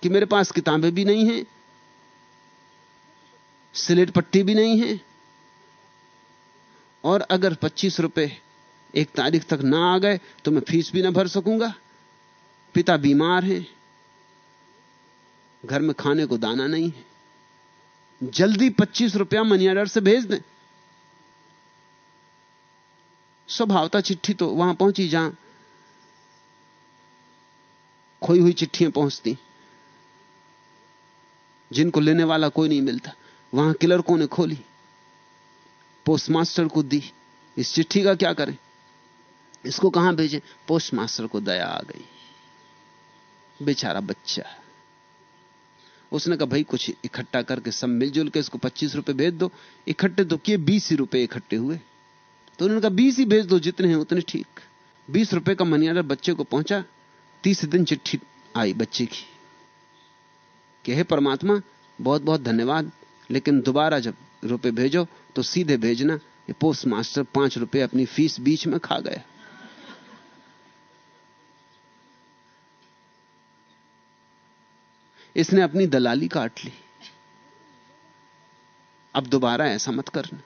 कि मेरे पास किताबें भी नहीं हैं, सिलेट पट्टी भी नहीं है, और अगर 25 रुपए एक तारीख तक ना आ गए तो मैं फ़ीस भी ना भर सकूँगा। पिता बीमार हैं, घर में खाने को दाना नहीं है। जल्दी 25 रुपया मनी ऑर्डर से भेज दें। स्वभावता चिट्ठी तो वहाँ पहुँची जहाँ खोई हुई चिट्ठियाँ पहुँचती। जिनको लेने वाला कोई नहीं मिलता। वहाँ क्लर्कों ने खोली। पोस्टमास्टर को दी। इस चिट्ठी का क्या करें? इसको कहाँ भेजें? पोस्टमास्टर को दया आ गई। बेचारा बच्चा। उसने कहा, भाई, कुछ इकट्ठा करके सब मिलजुल के इसको पच्चीस रुपए भेज दो। इकट्ठे तो किए बीस ही रुपए इकट्ठे हुए। तो उन्होंने कहा, बीस ही भेज दो जितने हैं उतने ठीक। बीस रुपए का मनी ऑर्डर बच्चे को पहुँचा, तीसरे दिन चिट्ठी आई बच्चे की। कि हे परमात्मा बहुत बहुत धन्यवाद, लेकिन दोबारा जब रुपए भेजो तो सीधे भेजना, ये पोस्ट मास्टर पाँच रुपए अपनी फ़ीस बीच में खा गया। इसने अपनी दलाली काट ली। अब दोबारा ऐसा मत करना।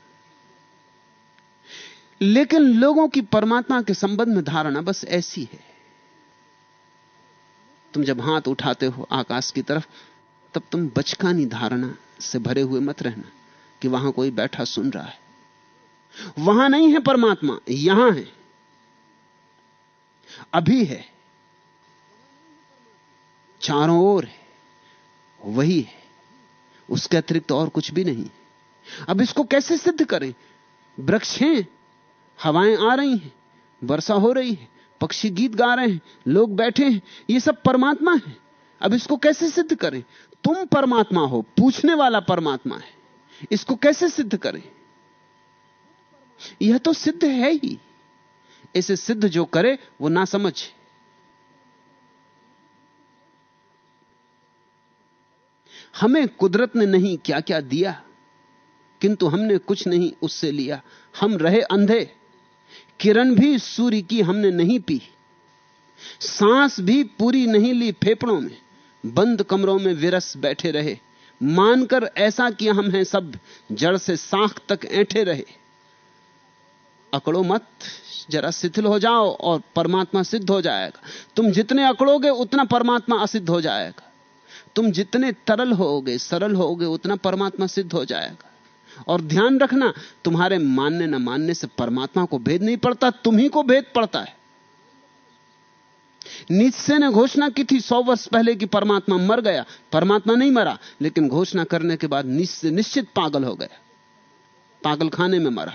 लेकिन लोगों की परमात्मा के संबंध में धारणा बस ऐसी है। तुम जब हाथ उठाते हो आकाश की तरफ़, तब तुम बचकानी धारणा से भरे हुए मत रहना कि वहाँ कोई बैठा सुन रहा है। वहाँ नहीं है परमात्मा, यहाँ है। अभी है। चारों ओर है। वही है। उसके अतिरिक्त और कुछ भी नहीं। अब इसको कैसे सिद्ध करें? वृक्ष हैं। हवाएँ आ रही हैं, वर्षा हो रही है, पक्षी गीत गा रहे हैं, लोग बैठे हैं, ये सब परमात्मा है। अब इसको कैसे सिद्ध करें? तुम परमात्मा हो, पूछने वाला परमात्मा है। इसको कैसे सिद्ध करें? यह तो सिद्ध है ही। इसे सिद्ध जो करे, वो ना समझ। हमें कुदरत ने नहीं क्या क्या दिया, किंतु हमने कुछ नहीं उससे लिया। हम रहे अंधे। किरण भी सूर्य की हमने नहीं पी। सांस भी पूरी नहीं ली फेफड़ों में। बंद कमरों में विरस बैठे रहे। मानकर ऐसा कि हम हैं सब, जड़ से सांख तक ऐठे रहे। अकड़ो मत, जरा शिथिल हो जाओ और परमात्मा सिद्ध हो जाएगा। तुम जितने अकड़ोगे, उतना परमात्मा असिद्ध हो जाएगा। तुम जितने तरल होगे, सरल होगे, उतना परमात्मा सिद्ध हो जाएगा। और ध्यान रखना, तुम्हारे मानने न मानने से परमात्मा को भेद नहीं पड़ता, तुम्ही को भेद पड़ता है। निश्चय ने घोषणा की थी सौ वर्ष पहले कि परमात्मा मर गया, परमात्मा नहीं मरा, लेकिन घोषणा करने के बाद निश्चित पागल हो गया। पागल खाने में मरा।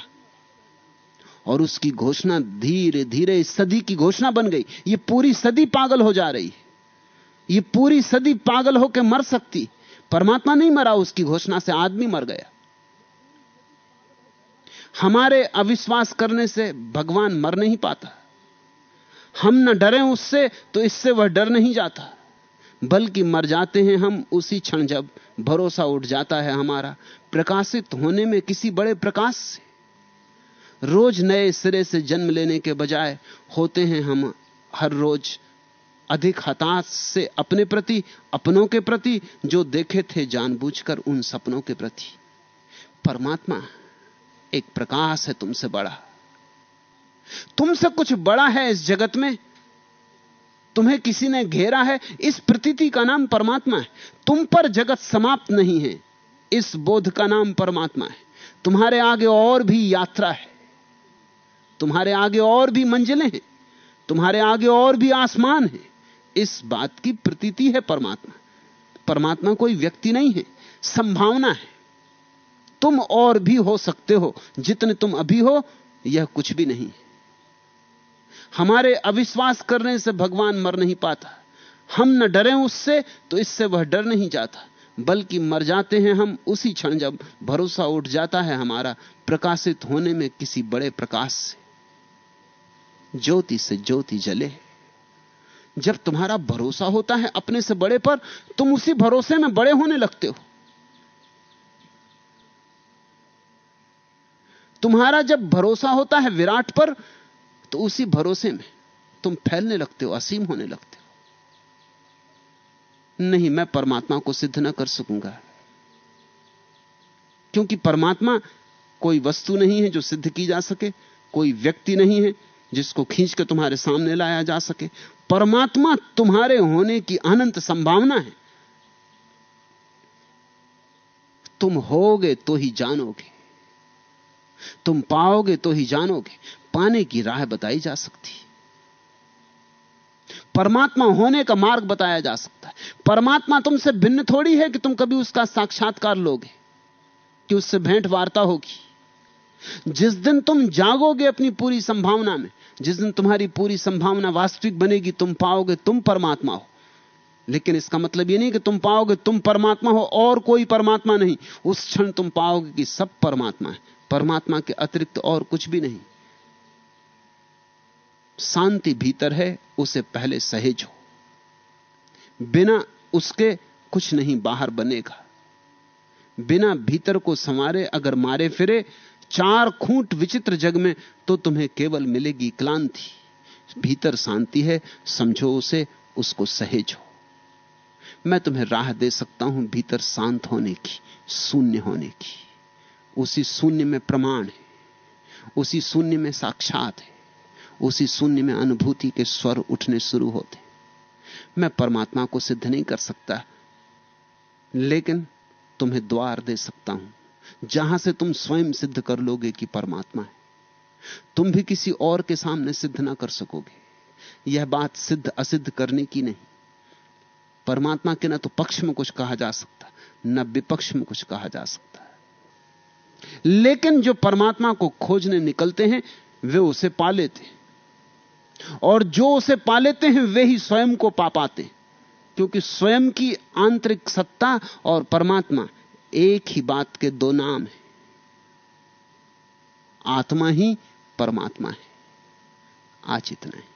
और उसकी घोषणा धीरे धीरे सदी की घोषणा बन गई। ये पूरी सदी पागल हो जा रही ये पूरी सदी पागल होकर मर सकती। परमात्मा नहीं मरा, उसकी घोषणा से आदमी मर गया। हमारे अविश्वास करने से भगवान मर नहीं पाता। हम न डरे उससे तो इससे वह डर नहीं जाता। बल्कि मर जाते हैं हम, उसी क्षण जब भरोसा उठ जाता है हमारा, प्रकाशित होने में किसी बड़े प्रकाश से। रोज नए सिरे से जन्म लेने के बजाय होते हैं हम हर रोज अधिक हताश से अपने प्रति, अपनों के प्रति, जो देखे थे जानबूझकर उन सपनों के प्रति। परमात्मा एक प्रकाश है तुमसे बड़ा। तुमसे कुछ बड़ा है इस जगत में। तुम्हें किसी ने घेरा है, इस प्रतीति का नाम परमात्मा है। तुम पर जगत समाप्त नहीं है, इस बोध का नाम परमात्मा है। तुम्हारे आगे और भी यात्रा है। तुम्हारे आगे और भी मंजिलें हैं। तुम्हारे आगे और भी आसमान है। इस बात की प्रतीति है परमात्मा। परमात्मा कोई व्यक्ति नहीं है, संभावना है। तुम और भी हो सकते हो, जितने तुम अभी हो, यह कुछ भी नहीं। हमारे अविश्वास करने से भगवान मर नहीं पाता। हम न डरे उससे तो इससे वह डर नहीं जाता। बल्कि मर जाते हैं हम उसी क्षण जब भरोसा उठ जाता है हमारा प्रकाशित होने में किसी बड़े प्रकाश से। ज्योति से ज्योति जले। जब तुम्हारा भरोसा होता है अपने से बड़े पर, तुम उसी भरोसे में बड़े होने लगते हो। तुम्हारा जब भरोसा होता है विराट पर तो उसी भरोसे में तुम फैलने लगते हो, असीम होने लगते हो। नहीं, मैं परमात्मा को सिद्ध ना कर सकूँगा। क्योंकि परमात्मा कोई वस्तु नहीं है जो सिद्ध की जा सके, कोई व्यक्ति नहीं है जिसको खींच के तुम्हारे सामने लाया जा सके। परमात्मा तुम्हारे होने की अनंत संभावना है। तुम होगे तो ही जानोगे। तुम पाओगे तो ही जानोगे, पाने की राह बताई जा सकती परमात्मा होने का मार्ग बताया जा सकता है। परमात्मा तुमसे भिन्न थोड़ी है कि तुम कभी उसका साक्षात्कार लोगे, कि उससे भेंट वार्ता होगी। जिस दिन तुम जागोगे अपनी पूरी संभावना में, जिस दिन तुम्हारी पूरी संभावना वास्तविक बनेगी, तुम पाओगे तुम परमात्मा हो। लेकिन इसका मतलब यह नहीं कि तुम पाओगे तुम परमात्मा हो, और कोई परमात्मा नहीं। उस क्षण तुम पाओगे कि सब परमात्मा है। परमात्मा के अतिरिक्त और कुछ भी नहीं। शांति भीतर है, उसे पहले सहेजो बिना उसके कुछ नहीं बाहर बनेगा। बिना भीतर को संवारे, अगर मारे फिरे, चार खूंट विचित्र जग में तो तुम्हें केवल मिलेगी क्लांति। भीतर शांति है, समझो उसे, उसको सहेजो मैं तुम्हें राह दे सकता हूँ भीतर शांत होने की, शून्य होने की। उसी शून्य में प्रमाण है, उसी शून्य में साक्षात है, उसी शून्य में अनुभूति के स्वर उठने शुरू होते मैं परमात्मा को सिद्ध नहीं कर सकता, लेकिन तुम्हें द्वार दे सकता हूँ, जहाँ से तुम स्वयं सिद्ध कर लोगे कि परमात्मा है। तुम भी किसी और के सामने सिद्ध ना कर सकोगे। यह बात सिद्ध असिद्ध करने की नहीं। परमात्मा के ना तो पक्ष में कुछ कहा जा सकता, न विपक्ष में कुछ कहा जा सकता। लेकिन जो परमात्मा को खोजने निकलते हैं, वे उसे पा लेते हैं। और जो उसे पा लेते हैं, वे ही स्वयं को पा पाते क्योंकि स्वयं की आंतरिक सत्ता और परमात्मा एक ही बात के दो नाम हैं। आत्मा ही परमात्मा है। आज इतना है।